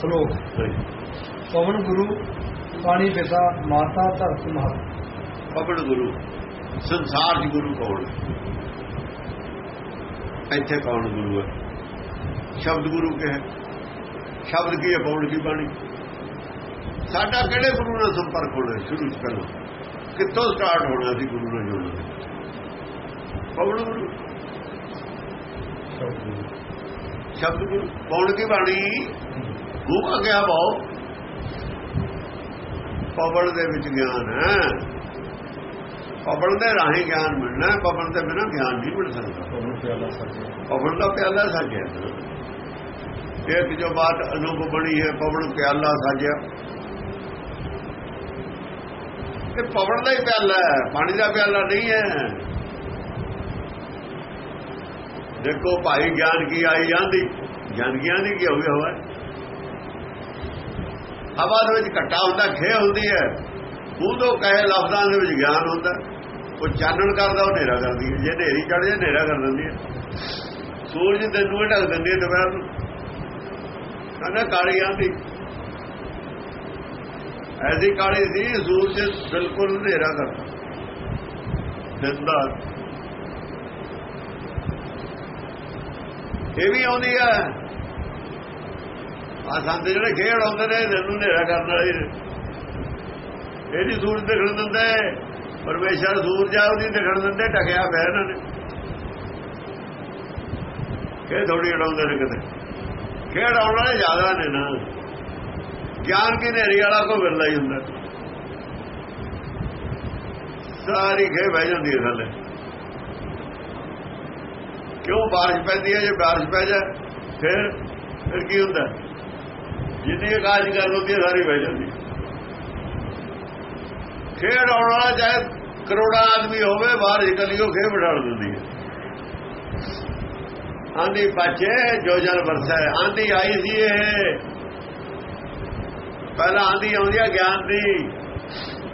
ਸ਼ਲੋਕ ਪਵਨ ਗੁਰੂ ਪਾਣੀ ਪਿਤਾ ਮਾਤਾ ਧਰਤ ਮਹਤ ਪਵਨ ਗੁਰੂ ਸੰਸਾਰ 'ਚ ਗੁਰੂ ਕੌਣ? ਇੱਥੇ ਕੌਣ ਗੁਰੂ ਹੈ? ਸ਼ਬਦ ਗੁਰੂ ਕੇ ਹੈ ਸ਼ਬਦ ਕੀ ਹੈ? ਪੌਣ ਕੀ ਬਾਣੀ? ਸਾਡਾ ਕਿਹੜੇ ਗੁਰੂ ਨਾਲ ਸੰਪਰਕ ਹੋਣਾ? ਸ਼ੁਰੂ ਪਹਿਲਾਂ। ਕਿੱਥੋਂ ਸਟਾਰਟ ਹੋਣਾ ਸੀ ਗੁਰੂ ਨਾਲ ਜੁੜਨਾ ਪੌਣ ਗੁਰੂ। ਸ਼ਬਦ ਗੁਰੂ। ਪੌਣ ਕੀ ਬਾਣੀ? ਆ ਗਿਆ ਬਾਉ ਪਵਨ ਦੇ ਵਿੱਚ ਗਿਆਨ ਹੈ। ਪਵਨ ਦੇ ਰਾਹੀਂ ਗਿਆਨ ਮਿਲਣਾ ਪਵਨ ਦੇ ਬਿਨਾਂ ਗਿਆਨ ਨਹੀਂ ਮਿਲ ਸਕਦਾ। ਪਵਨ ਪਿਆਲਾ ਸਕੇ ਪਵਨ ਦਾ ਪਿਆਲਾ ਸਾਜਿਆ ਇੱਕ ਜੋ ਬਾਤ ਅਨੁਭ ਬਣੀ ਹੈ ਪਵਨ ਪਿਆਲਾ ਸਾਜਿਆ ਇਹ ਪਵਨ ਦਾ ਹੀ ਪਿਆਲਾ ਹੈ ਪਾਣੀ ਦਾ ਪਿਆਲਾ ਨਹੀਂ ਹੈ। ਦੇਖੋ ਭਾਈ ਗਿਆਨ ਕੀ ਆਈ ਜਾਂਦੀ ਗਿਆਨ ਗਿਆਨ ਦੀ ਕੀ ਹੋ ਗਿਆ ਹੋਇਆ ਹਵਾ ਦੇ ਵਿੱਚ ਘਟਾ ਹੁੰਦਾ ਖੇ ਹੁੰਦੀ ਹੈ। ਉਹਦੋਂ ਕਹੇ ਲਫ਼ਜ਼ਾਂ ਦੇ ਵਿੱਚ ਗਿਆਨ ਹੁੰਦਾ। ਉਹ ਚਾਨਣ ਕਰਦਾ, ਉਹ ਹਨੇਰਾ ਕਰਦੀ ਹੈ। ਜੇ ਹਨੇਰੀ ਚੜ ਜਾਏ, ਹਨੇਰਾ ਕਰ ਦਿੰਦੀ ਹੈ। ਸੂਰਜ ਦਿਨ ਨੂੰ ਢੱਕ ਦਿੰਦੀ ਹੈ ਦੁਪਹਿਰ ਨੂੰ। ਕਹਿੰਦਾ ਕਾਲੀ ਆਂਦੀ। ਐਸੀ ਕਾਲੀ ਸੀ, ਸੂਰਜ ਬਿਲਕੁਲ ਹਨੇਰਾ ਕਰਦਾ। ਦਿਨ ਇਹ ਵੀ ਆਉਂਦੀ ਹੈ। ਆ ਸੰਤ ਜਿਹੜੇ ਖੇਡ ਆਉਂਦੇ ਨੇ ਦਿਨ ਨੂੰ ਹਨੇਰਾ ਕਰਨ ਵਾਲੇ ਨੇ। ਇਹ ਸੂਰਜ ਦਿਖਣ ਦਿੰਦੇ ਪਰਮੇਸ਼ਰ ਸੂਰਜ ਆ, ਉਹਦੀ ਦਿਖਣ ਦਿੰਦੇ ਟਕਿਆ ਪਿਆ ਇਹਨਾਂ ਨੇ। ਇਹ ਥੋੜੀ ਉਡਾਉਂਦੇ ਨੇ ਕਿਤੇ। ਖੇਡ ਆਉਣ ਵਾਲੇ ਜ਼ਿਆਦਾ ਨੇ ਨਾ। ਗਿਆਨ ਕੀ ਨੇਰੀ ਵਾਲਾ ਕੋ ਵਿਰਲਾ ਹੀ ਹੁੰਦਾ। ਸਾਰੀ ਖੇ ਬਹਿ ਜਾਂਦੀ ਹੈ ਥੱਲੇ। ਕਿਉਂ ਬਾਰਿਸ਼ ਪੈਂਦੀ ਹੈ? ਜੇ ਬਾਰਿਸ਼ ਪੈ ਜਾਏ, ਫਿਰ ਫਿਰ ਕੀ ਹੁੰਦਾ? ਜਿੰਨੀ ਕਾਜ ਕਰ ਹੁੰਦੀ ਹੈ ਸਾਰੀ ਬਹਿ ਜਾਂਦੀ। ਹੈ। ਖੇਡ ਆਉਣ ਵਾਲਾ ਚਾਹੇ ਕਰੋੜਾਂ ਆਦਮੀ ਹੋਵੇ, ਬਾਹਰ ਨਿਕਲਿਓ ਖੇ ਬਿਠਾ ਦਿੰਦੀ ਹੈ। ਆਂਦੀ ਪਾਛੇ, ਜੋ ਜਲ ਵਰਸਾ ਹੈ। ਆਂਦੀ ਆਈ ਸੀ ਇਹ। ਪਹਿਲਾਂ ਆਂਦੀ ਆਉਂਦੀ ਆ ਗਿਆਨ ਦੀ,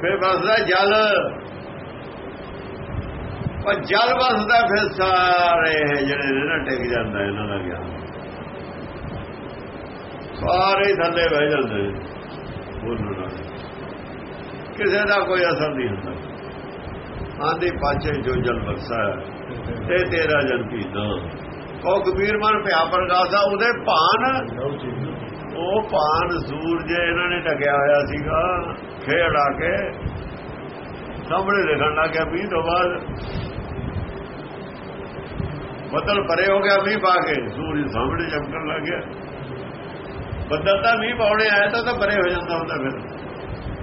ਫਿਰ ਵਰਸਦਾ ਜਲ। ਪਰ ਜਲ ਵਸਦਾ ਫਿਰ ਸਾਰੇ ਇਹ ਜਿਹੜੇ ਨੇ ਨਾ ਟਿਕ ਜਾਂਦਾ ਇਹਨਾਂ ਦਾ ਗਿਆਨ। ਸਾਰੇ ਥੱਲੇ ਬਹਿ ਜਾਂਦੇ ਨੇ। ਕਿਸੇ ਦਾ ਕੋਈ ਅਸਰ ਨਹੀਂ ਹੁੰਦਾ। ਆਂਦੀ ਪਾਛੇ ਜੋ ਜਲ ਵਰਸਾ ਤੇ ਤੇਰਾ ਜਨ ਪੀਦਾ। ਉਹ ਕਬੀਰ ਮਨ ਭਿਆ ਪ੍ਰਗਾਸਾ ਉਹਦੇ ਭਾਨ ਉਹ ਭਾਨ ਸੂਰਜ ਇਹਨਾਂ ਨੇ ਢਕਿਆ ਹੋਇਆ ਸੀਗਾ ਖੇੜਾ ਕੇ ਸਾਹਮਣੇ ਦੇਖਣ ਲੱਗਿਆ ਵੀ ਤੋਂ ਬਾਅਦ। ਬਦਲ ਪਰੇ ਹੋ ਗਿਆ ਮੀਂਹ ਪਾ ਕੇ, ਸੂਰਜ ਸਾਹਮਣੇ ਚਮਕਣ ਲੱਗ ਗਿਆ। ਬੱਦਲ ਤਾਂ ਮੀਂਹ ਪਾਉਣੇ ਆਇਆ ਤਾਂ ਤਾਂ ਪਰੇ ਹੋ ਜਾਂਦਾ ਹੁੰਦਾ ਫਿਰ।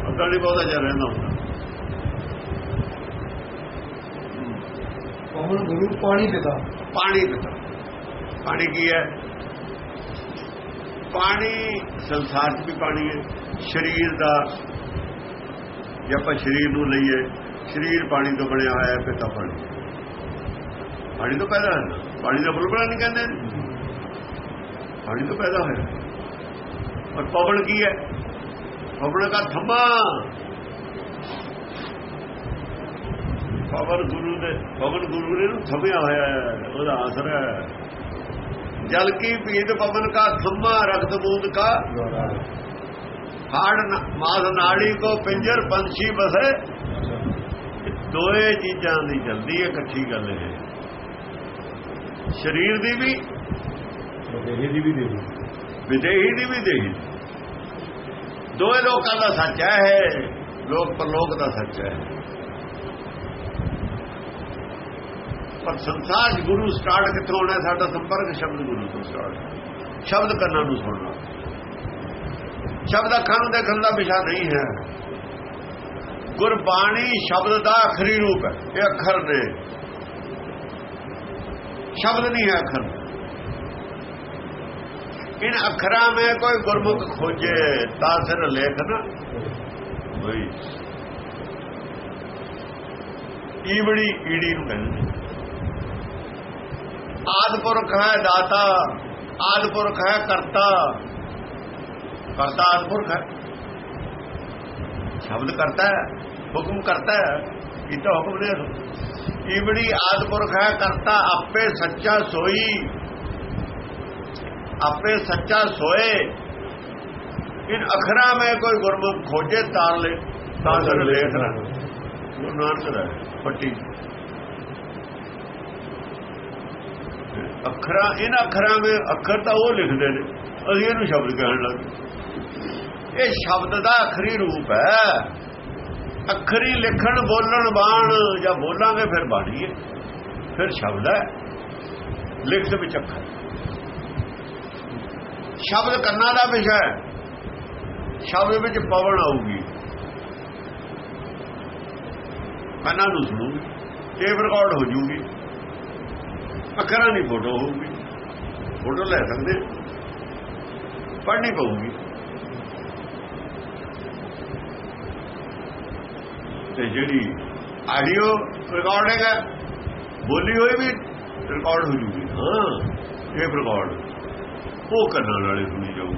ਬੱਦਲ ਨਹੀਂ ਬਹੁਤਾ ਚੱਲ ਰਹਿੰਦਾ ਹੁੰਦਾ। ਪਵਨ ਗੁਰੂ ਪਾਣੀ ਪਿਤਾ। ਪਾਣੀ ਪਿਤਾ। ਪਾਣੀ ਕੀ ਹੈ? ਪਾਣੀ ਸੰਸਾਰ 'ਚ ਵੀ ਪਾਣੀ ਹੈ। ਸਰੀਰ ਦਾ ਜੇ ਆਪਾਂ ਸਰੀਰ ਨੂੰ ਲਈਏ ਸਰੀਰ ਪਾਣੀ ਤੋਂ ਬਣਿਆ ਹੋਇਆ ਹੈ ਪਿਤਾ ਪਾਣੀ। ਪਾਣੀ ਤੋਂ ਪੈਦਾ ਹੈ ਪਾਣੀ ਦਾ ਬੁਲਬੁਲਾ ਨਹੀਂ ਕਹਿੰਦੇ। ਪਾਣੀ ਤੋਂ ਪੈਦਾ ਹੋਇਆ। ਔਰ ਪਵਨ ਕੀ ਹੈ? ਪਵਨ ਦਾ ਥੰਮਾ। ਪਵਨ ਗੁਰੂ ਦੇ ਪਵਨ ਗੁਰੂ ਨੇ ਨੂੰ ਥੰਮਿਆ ਹੋਇਆ ਹੈ ਉਹਦਾ ਆਸਰਾ ਹੈ। ਜਲ ਕੀ ਪੀਤ ਪਵਨ ਕਾ ਥੰਮਾ ਰਖਤ ਬੂੰਦ ਕਾ। ਹਾੜ ਮਾਸ ਨਾੜੀ ਕੋ ਪਿੰਜਰ ਪੰਛੀ ਬਸੇ ਦੋਏ ਚੀਜ਼ਾਂ ਦੀ ਜਲਦੀ ਹੈ ਇਕੱਠੀ ਗੱਲ ਇਹ। ਸਰੀਰ ਦੀ ਵੀ ਬਦੇਹੀ ਦੀ ਵੀ ਦੇਹੀ। ਵਿਦੇਹੀ ਦੀ ਵੀ ਦੇਹੀ। ਦੋਏ ਲੋਕਾਂ ਦਾ ਸੱਚ ਹੈ, ਇਹ ਲੋਕ ਪਰਲੋਕ ਦਾ ਸੱਚ ਹੈ। ਪਰ ਸੰਸਾਰ ਗੁਰੂ ਸਟਾਰਟ ਕਿੱਥੋਂ ਹੋਣਾ ਸਾਡਾ ਸੰਪਰਕ ਸ਼ਬਦ ਗੁਰੂ ਤੋਂ ਸਟਾਰਟ ਸ਼ਬਦ ਕੰਨਾਂ ਨੂੰ ਸੁਣਨਾ। ਸ਼ਬਦ ਅੱਖਾਂ ਨੂੰ ਦੇਖਣ ਦਾ ਵਿਸ਼ਾ ਨਹੀਂ ਹੈ। ਗੁਰਬਾਣੀ ਸ਼ਬਦ ਦਾ ਆਖਰੀ ਰੂਪ ਹੈ, ਇਹ ਅੱਖਰ ਨੇ। ਸ਼ਬਦ ਨਹੀਂ ਹੈ ਅੱਖਰ। इन अखरा में कोई गुरमुख खोजे तासर लेख ना वही ਈਵੜੀ ਈੜੀ ਨੂੰ ਕਹਿੰਦੇ ਨੇ ਆਦਪੁਰਖ ਹੈ ਦਾਤਾ ਆਦਪੁਰਖ ਹੈ ਕਰਤਾ ਕਰਤਾ ਆਦਪੁਰਖ ਹੈ ਸ਼ਬਦ ਕਰਤਾ ਹੈ ਹੁਕਮ ਕਰਤਾ ਹੈ ਇਹ ਤਾਂ ਹੁਕਮ ਨਹੀਂ ਈਵੜੀ ਆਦਪੁਰਖ ਹੈ ਕਰਤਾ ਆਪੇ ਸੱਚਾ ਸੋਈ ਆਪੇ ਸੱਚਾ ਸੋਏ। ਇਨ ਅਖਰਾਂ ਮੈਂ ਕੋਈ ਗੁਰਮੁਖ ਖੋਜੇ ਤਾਰ ਲੈ ਤਾਂ ਸਰ ਲੇਖ ਨਾ ਗੁਰੂ ਨਾਨਕ ਦਾ ਪੱਟੀ। ਅੱਖਰਾਂ ਇਨ ਅੱਖਰਾਂ ਵਿੱਚ ਅੱਖਰ ਤਾਂ ਉਹ ਲਿਖਦੇ ਨੇ। ਅਸੀਂ ਇਹਨੂੰ ਸ਼ਬਦ ਕਹਿਣ ਲੱਗੇ ਇਹ ਸ਼ਬਦ ਦਾ ਅਖਰੀ ਰੂਪ ਹੈ। ਅਖਰੀ ਲਿਖਣ ਬੋਲਣ ਬਾਣ ਜਾਂ ਬੋਲਾਂਗੇ ਫਿਰ ਬਾਣੀ ਹੈ। ਫਿਰ ਸ਼ਬਦ ਹੈ। ਲਿਖਤ ਵਿੱਚ ਅੱਖਰ। ਸ਼ਬਦ ਕੰਨਾਂ ਦਾ ਵਿਸ਼ਾ ਹੈ। ਸ਼ਬਦ ਵਿੱਚ ਪਵਨ ਆਊਗੀ। ਕੰਨਾਂ ਨੂੰ ਸੁਣੂਗੀ। ਟੇਪ ਰਿਕਾਰਡ ਹੋ ਜੂਗੀ। ਅੱਖਰਾਂ ਦੀ ਫੋਟੋ ਹੋਊਗੀ। ਫੋਟੋ ਲੈ ਸਕਦੇ। ਪੜ੍ਹਨੀ ਪਊਗੀ। ਤੇ ਜਿਹੜੀ ਆਡੀਓ ਰਿਕਾਰਡਿੰਗ ਹੈ ਬੋਲੀ ਹੋਈ ਵੀ ਰਿਕਾਰਡ ਹੋ ਜੂਗੀ। ਹਾਂ ਇਹ ਰਿਕਾਰਡ ਉਹ ਕੰਨਾਂ ਨਾਲੇ ਸੁਣੀ ਜਾਊ।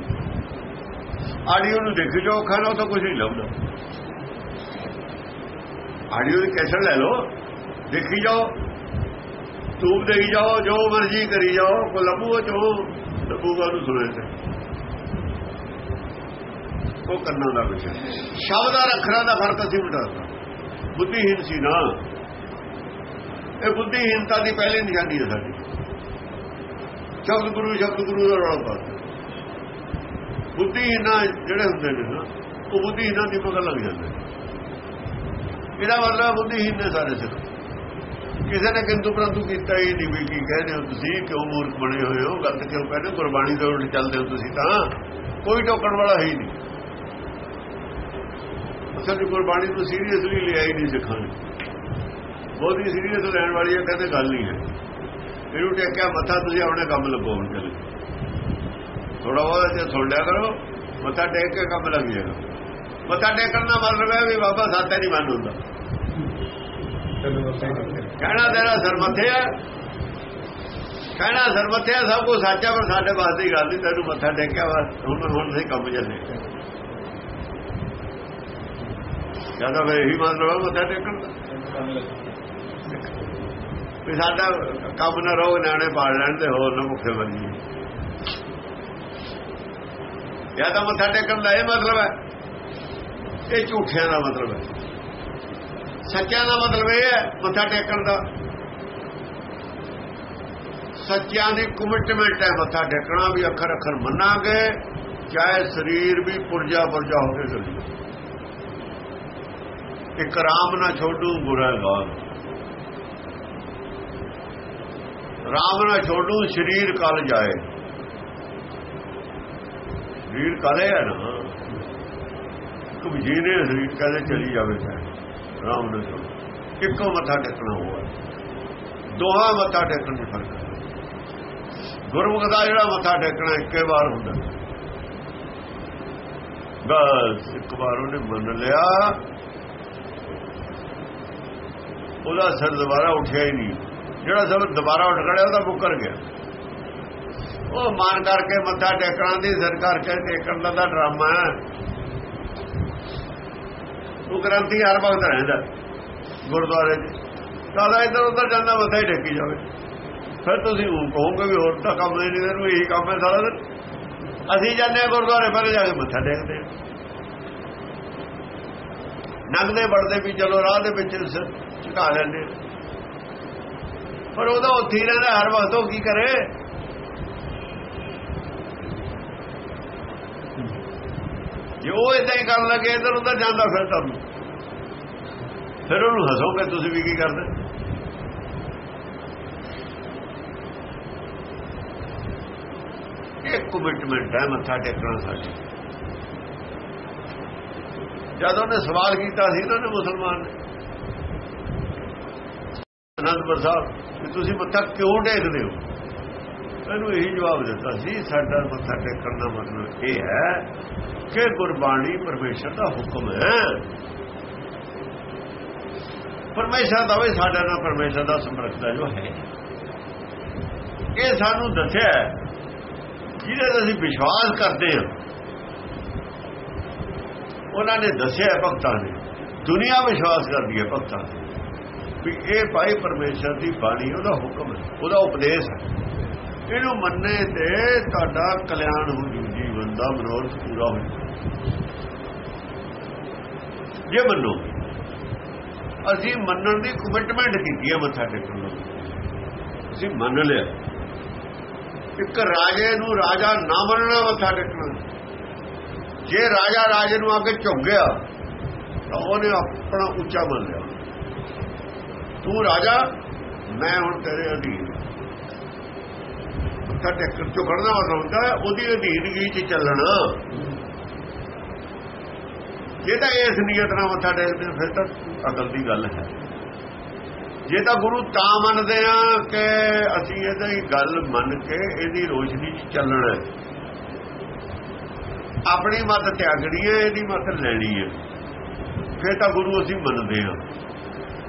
ਆਡੀਓ ਨੂੰ ਦੇਖ ਜਾਓ ਖਾਣਾ ਤਾਂ ਕੁਝ ਨਹੀਂ ਲੱਭਦਾ। ਆਡੀਓ ਦੀ ਕੈਸਟ ਲੈ ਲਓ, ਦੇਖੀ ਜਾਓ ਤੂਬ ਦੇਈ ਜਾਓ, ਜੋ ਮਰਜ਼ੀ ਕਰੀ ਜਾਓ, ਕੋ ਲੱਭੂ ਜੋ, ਲੱਭੂਗਾ ਨੂੰ ਸੁਣੇ ਤੇ। ਉਹ ਕੰਨਾਂ ਦਾ ਵਿਸ਼ਾ। ਸ਼ਬਦ ਔਰ ਅੱਖਰਾਂ ਦਾ ਫ਼ਰਕ ਅਸੀਂ ਮਿਟਾਤਾ ਬੁੱਧੀਹੀਨ ਸੀ ਨਾ। ਇਹ ਬੁੱਧੀਹੀਨਤਾ ਦੀ ਪਹਿਲੀ ਨਿਸ਼ਾਨੀ ਹੈ ਸਾਡੀ। ਸ਼ਬਦ ਗੁਰੂ ਸ਼ਬਦ ਗੁਰੂ ਦਾ ਰੌਲਾ ਪਾ ਬੁੱਧੀਹੀਨਾ ਜਿਹੜੇ ਹੁੰਦੇ ਨੇ ਨਾ, ਉਹ ਬੁੱਧੀਹੀਨਾਂ ਦੀ ਪਤਾ ਲੱਗ ਜਾਂਦੇ ਇਹਦਾ ਮਤਲਬ ਬੁੱਧੀਹੀਨ ਨੇ ਸਾਰੇ ਸਿਰ। ਕਿਸੇ ਨੇ ਕਿੰਤੂ ਪ੍ਰੰਤੂ ਕੀਤਾ ਹੀ ਨਹੀਂ ਵੀ ਕੀ ਕਹਿੰਦੇ ਹੋ ਤੁਸੀਂ, ਕਿਉਂ ਮੂਰਖ ਬਣੇ ਹੋਏ ਹੋ, ਗਲਤ ਕਿਉਂ ਕਹਿੰਦੇ ਹੋ? ਗੁਰਬਾਣੀ ਦੇ ਉਲਟ ਚੱਲਦੇ ਹੋ ਤੁਸੀਂ ਤਾਂ, ਕੋਈ ਟੋਕਣ ਵਾਲਾ ਹੈ ਹੀ ਨਹੀਂ। ਅਸਲ ਵਿੱਚ ਗੁਰਬਾਣੀ ਨੂੰ ਸੀਰੀਅਸਲੀ ਲਿਆ ਹੀ ਨਹੀਂ ਸਿੱਖਾਂ ਨੇ। ਬਹੁਤ ਹੀ ਸੀਰੀਅਸ ਲੈਣ ਵਾਲੀ ਹੈ ਕਹਿੰਦੇ ਗੱਲ ਨਹੀਂ ਹੈ। ਇਹਨੂੰ ਟੇਕਿਆ ਮੱਥਾ, ਤੁਸੀਂ ਆਪਣੇ ਕੰਮ ਲੱਗੋ ਹੁਣ ਚੱਲੇ ਥੋੜਾ ਬਹੁਤ ਜੇ ਸੁਣ ਕਰੋ, ਮੱਥਾ ਟੇਕ ਕੇ ਕੰਮ ਲੱਗ ਜਾਏਗਾ। ਮੱਥਾ ਟੇਕਣ ਦਾ ਮਤਲਬ ਹੈ ਵੀ ਬਾਬਾ ਸਾਤੇ ਨਹੀਂ ਮੰਨ ਹੁੰਦਾ। ਕਹਿਣਾ ਤੇਰਾ ਸਰਮੱਥੇ ਹੈ। ਕਹਿਣਾ ਸਰਮੱਥੇ ਸਭ ਕੁਝ ਸੱਚ ਹੈ, ਪਰ ਸਾਡੇ ਵਾਸਤੇ ਦੀ ਗੱਲ ਨਹੀਂ, ਤੈਨੂੰ ਮੱਥਾ ਟੇਕਿਆ ਬਸ ਹੁਣ ਹੁਣ ਨਹੀਂ ਕੰਮ ਚੱਲੇ। ਜ਼ਿਆਦਾ ਫਿਰ ਇਹੀ ਮਤਲਬ ਹੈ ਮੱਥਾ ਟੇਕਣ ਦਾ। ਵੀ ਸਾਡਾ ਕੰਮ ਨਾ ਰਹੋ, ਨਿਆਣੇ ਪਾਲ ਲੈਣ ਤੇ ਹੋਰ ਨਾ ਭੁੱਖੇ ਮਰੀਏ। ਜਾਂ ਤਾਂ ਮੱਥਾ ਟੇਕਣ ਦਾ ਇਹ ਮਤਲਬ ਹੈ। ਇਹ ਝੂਠਿਆਂ ਦਾ ਮਤਲਬ ਹੈ। ਸੱਚਿਆਂ ਦਾ ਮਤਲਬ ਇਹ ਹੈ ਮੱਥਾ ਟੇਕਣ ਦਾ। ਸੱਚਿਆਂ ਦੀ ਕਮਿਟਮੈਂਟ ਹੈ ਮੱਥਾ ਟੇਕਣਾ, ਵੀ ਅੱਖਰ ਅੱਖਰ ਮੰਨਾਂਗੇ, ਚਾਹੇ ਸਰੀਰ ਵੀ ਪੁਰਜਾ ਪੁਰਜਾ ਹੋ ਕੇ ਚੱਲੇ। ਇੱਕ ਰਾਮ ਨਾ ਛੋਡੂ ਗੁਰੇਗਾਰ ਰਾਮ ਨਾ ਛੋਡੂ ਸਰੀਰ ਕਲ ਜਾਏ। ਸਰੀਰ ਕਲੇ ਹੈ ਨਾ। ਕਬੀਰ ਨੇ ਸਰੀਰ ਕਲੇ ਚਲੀ ਜਾਵੇ ਚਾਹੇ ਰਾਮ ਨੇ ਛੋਡੂ ਇੱਕੋ ਮੱਥਾ ਟੇਕਣਾ ਹੋਇਆ ਦੋਹਾਂ ਮੱਥਾ ਟੇਕਣ ਦੀ ਫ਼ਰਕ ਗੁਰਮੁਖ ਦਾ ਜਿਹੜਾ ਮੱਥਾ ਟੇਕਣਾ ਇੱਕੇ ਵਾਰ ਹੁੰਦਾ। ਬਸ ਇੱਕ ਵਾਰ ਉਹਨੇ ਮੰਨ ਲਿਆ। ਉਹਦਾ ਸਿਰ ਦੁਬਾਰਾ ਉੱਠਿਆ ਹੀ ਨਹੀਂ। ਜਿਹੜਾ ਸਿਰ ਦੁਬਾਰਾ ਉੱਠ ਖੜਿਆ, ਉਹਦਾ ਮੁੱਕਰ ਗਿਆ। ਉਹ ਮਾਨ ਕਰਕੇ ਮੱਥਾ ਟੇਕਣ ਦੀ, ਸਿਰ ਕਰਕੇ ਟੇਕਣ ਦਾ ਤਾਂ ਡਰਾਮਾ ਹੈ। ਉਹ ਗ੍ਰੰਥੀ ਹਰ ਵਕਤ ਰਹਿੰਦਾ ਗੁਰਦੁਆਰੇ 'ਚ। ਕਾਹਦਾ ਇੱਧਰ ਉੱਧਰ ਜਾਂਦਾ, ਮੱਥਾ ਹੀ ਟੇਕੀ ਜਾਵੇ। ਫਿਰ ਤੁਸੀਂ ਉਹ ਕਹੋਗੇ ਵੀ ਹੋਰ ਤਾਂ ਕੰਮ ਨਹੀਂ, ਇਹਨੂੰ ਇਹੀ ਕੰਮ ਹੈ ਸਾਰਾ ਦਿਨ। ਅਸੀਂ ਜਾਂਦੇ ਹਾਂ ਗੁਰਦੁਆਰੇ ਪਹਿਲੇ ਜਾ ਕੇ ਮੱਥਾ ਟੇਕਦੇ ਹਾਂ। ਨੰਗਦੇ ਵੜਦੇ ਵੀ ਚਲੋ, ਰਾਹ ਦੇ ਵਿੱਚ ਸ- ਝੁਕਾ ਲੈਂਦੇ ਹਾਂ। ਪਰ ਉਹਦਾ ਉੱਥੇ ਹੀ ਰਹਿੰਦਾ, ਹਰ ਵਕਤ ਉਹ ਕੀ ਕਰੇ? ਜੇ ਉਹ ਇਦਾਂ ਹੀ ਕਰਨ ਲੱਗੇ, ਇਧਰ ਉਧਰ ਜਾਂਦਾ ਫਿਰ ਤੁਹਾਨੂੰ ਫਿਰ ਉਹਨੂੰ ਹੱਸੋਗੇ ਤੁਸੀਂ ਵੀ ਕੀ ਕਰਦੇ? ਇਹ ਕਮਿਟਮੈਂਟ ਹੈ, ਮੱਥਾ ਟੇਕਣਾ ਸਾਡੀ। ਜਦ ਉਹਨੇ ਸਵਾਲ ਕੀਤਾ ਸੀ ਨਾ ਮੁਸਲਮਾਨ ਨੇ ਅਨੰਦਪੁਰ ਸਾਹਿਬ ਕਿ ਤੁਸੀਂ ਮੱਥਾ ਕਿਉਂ ਟੇਕਦੇ ਹੋ? ਇਹਨੂੰ ਇਹੀ ਜਵਾਬ ਦਿੱਤਾ ਸੀ, ਸਾਡਾ ਮੱਥਾ ਟੇਕਣ ਦਾ ਮਤਲਬ ਇਹ ਹੈ ਕਿ ਗੁਰਬਾਣੀ ਪਰਮੇਸ਼ਰ ਦਾ ਹੁਕਮ ਹੈ। ਪਰਮੇਸ਼ਰ ਦਾ ਵੀ ਸਾਡਾ ਨਾਲ ਪਰਮੇਸ਼ਰ ਦਾ ਸੰਪਰਕ ਦਾ ਜੋ ਹੈ। ਇਹ ਸਾਨੂੰ ਦੱਸਿਆ ਜਿਹਦੇ ਤੇ ਅਸੀਂ ਵਿਸ਼ਵਾਸ ਕਰਦੇ ਹਾਂ। ਉਹਨਾਂ ਨੇ ਦੱਸਿਆ ਭਗਤਾਂ ਨੇ ਦੁਨੀਆ ਵਿਸ਼ਵਾਸ ਕਰਦੀ ਹੈ ਭਗਤਾਂ ਤੇ। ਵੀ ਇਹ ਭਾਈ ਪਰਮੇਸ਼ਰ ਦੀ ਬਾਣੀ, ਉਹਦਾ ਹੁਕਮ ਹੈ, ਉਹਦਾ ਉਪਦੇਸ਼ ਹੈ। ਇਹਨੂੰ ਮੰਨੇ ਤੇ ਤੁਹਾਡਾ ਕਲਿਆਣ ਹੋ ਜੂ, ਜੀਵਨ ਦਾ ਮਨੋਰਥ ਪੂਰਾ ਹੋ ਜਾਏ ਜੇ ਮੰਨੋ, ਅਸੀਂ ਮੰਨਣ ਦੀ ਕਮਿਟਮੈਂਟ ਕੀਤੀ ਹੈ ਮੱਥਾ ਟੇਕਣ ਨੂੰ। ਅਸੀਂ ਮੰਨ ਲਿਆ। ਇੱਕ ਰਾਜੇ ਨੂੰ ਰਾਜਾ ਨਾ ਮੰਨਣਾ ਮੱਥਾ ਟੇਕਣਾ ਜੇ ਰਾਜਾ ਰਾਜੇ ਨੂੰ ਆ ਕੇ ਝੁਕ ਗਿਆ ਤਾਂ ਉਹਨੇ ਆਪਣਾ ਉੱਚਾ ਮੰਨ ਲਿਆ। ਤੂੰ ਰਾਜਾ, ਮੈਂ ਹੁਣ ਤੇਰੇ ਅਧੀਨ। ਮੱਥਾ ਟੇਕਣ ਝੁਕਣਾ ਹੁੰਦਾ, ਉਹਦੀ ਅਧੀਨਗੀ 'ਚ ਚੱਲਣਾ। ਜੇ ਤਾਂ ਇਸ ਨੀਅਤ ਨਾਲ ਮੱਥਾ ਟੇਕਦੇ, ਫਿਰ ਤਾਂ ਅਕਲ ਦੀ ਗੱਲ ਹੈ। ਜੇ ਤਾਂ ਗੁਰੂ ਤਾਂ ਮੰਨਦੇ ਆ ਕਿ ਅਸੀਂ ਇਹਦੀ ਗੱਲ ਮੰਨ ਕੇ ਇਹਦੀ ਰੋਸ਼ਨੀ 'ਚ ਚੱਲਣਾ ਆਪਣੀ ਮੱਤ ਤਿਆਗਣੀ ਹੈ ਇਹਦੀ ਮੱਤ ਲੈਣੀ ਹੈ। ਫਿਰ ਤਾਂ ਗੁਰੂ ਅਸੀਂ ਮੰਨਦੇ ਆ।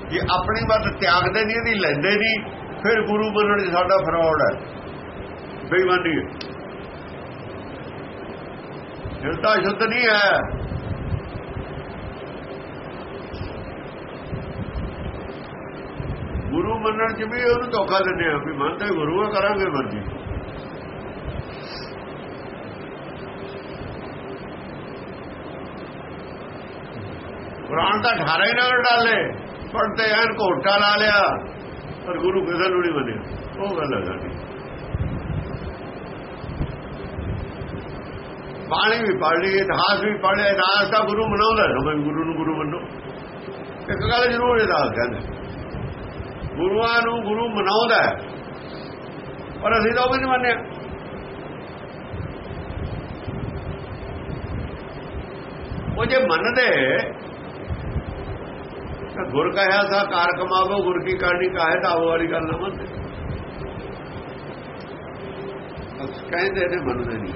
ਜੇ ਆਪਣੀ ਮਤ ਤਿਆਗਦੇ ਨਹੀਂ, ਇਹਦੀ ਲੈਂਦੇ ਨਹੀਂ, ਫਿਰ ਗੁਰੂ ਮੰਨਣ 'ਚ ਸਾਡਾ ਫਰਾਡ ਹੈ। ਬੇਈਮਾਨੀ ਹੈ। ਹਿਰਦਾ ਸ਼ੁੱਧ ਨਹੀਂ ਹੈ। ਗੁਰੂ ਮੰਨਣ ਚ ਵੀ ਉਹਨੂੰ ਧੋਖਾ ਦਿੰਦੇ ਆ, ਵੀ ਮੰਨਦੇ ਗੁਰੂ ਆ, ਕਰਾਂਗੇ ਮਰਜ਼ੀ। ਕੁਰਾਨ ਦਾ ਠਾਰਾ ਹੀ ਨਾ ਡਾਲੇ। ਪੜਦੇ ਐਨ ਘੋਟਾ ਲਾ ਲਿਆ, ਪਰ ਗੁਰੂ ਕਿਸੇ ਨੂੰ ਨਹੀਂ ਮੰਨਿਆ। ਉਹ ਗੱਲ ਹੈ ਸਾਡੀ। ਬਾਣੀ ਵੀ ਪੜ੍ਹ ਲਈ, ਇਤਿਹਾਸ ਵੀ ਪੜ੍ਹ ਲਿਆ, ਇਤਿਹਾਸ ਦਾ ਗੁਰੂ ਮਨਾਉਂਦਾ ਹੈ। ਗੁਰੂ ਨੂੰ ਗੁਰੂ ਮੰਨੋ। ਇੱਕ ਗੱਲ ਜ਼ਰੂਰ ਇਤਿਹਾਸ ਕਹਿੰਦੇ। ਗੁਰੂਆਂ ਨੂੰ ਗੁਰੂ ਮਨਾਉਂਦਾ ਪਰ ਅਸੀਂ ਤਾਂ ਉਹ ਵੀ ਨਹੀਂ ਮੰਨਿਆ। ਉਹ ਜੇ ਮੰਨਦੇ ਗੁਰ ਕਹਿਆ ਸਾ ਕਾਰ ਕਮਾਵੋ, ਗੁਰ ਕੀ ਕਰਨੀ ਕਾਹੇ ਤਾਂ ਉਹ ਵਾਲੀ ਗੱਲ ਨਾ ਮੰਨਦੇ। ਬਸ ਕਹਿੰਦੇ ਨੇ, ਮੰਨਦੇ ਨਹੀਂ।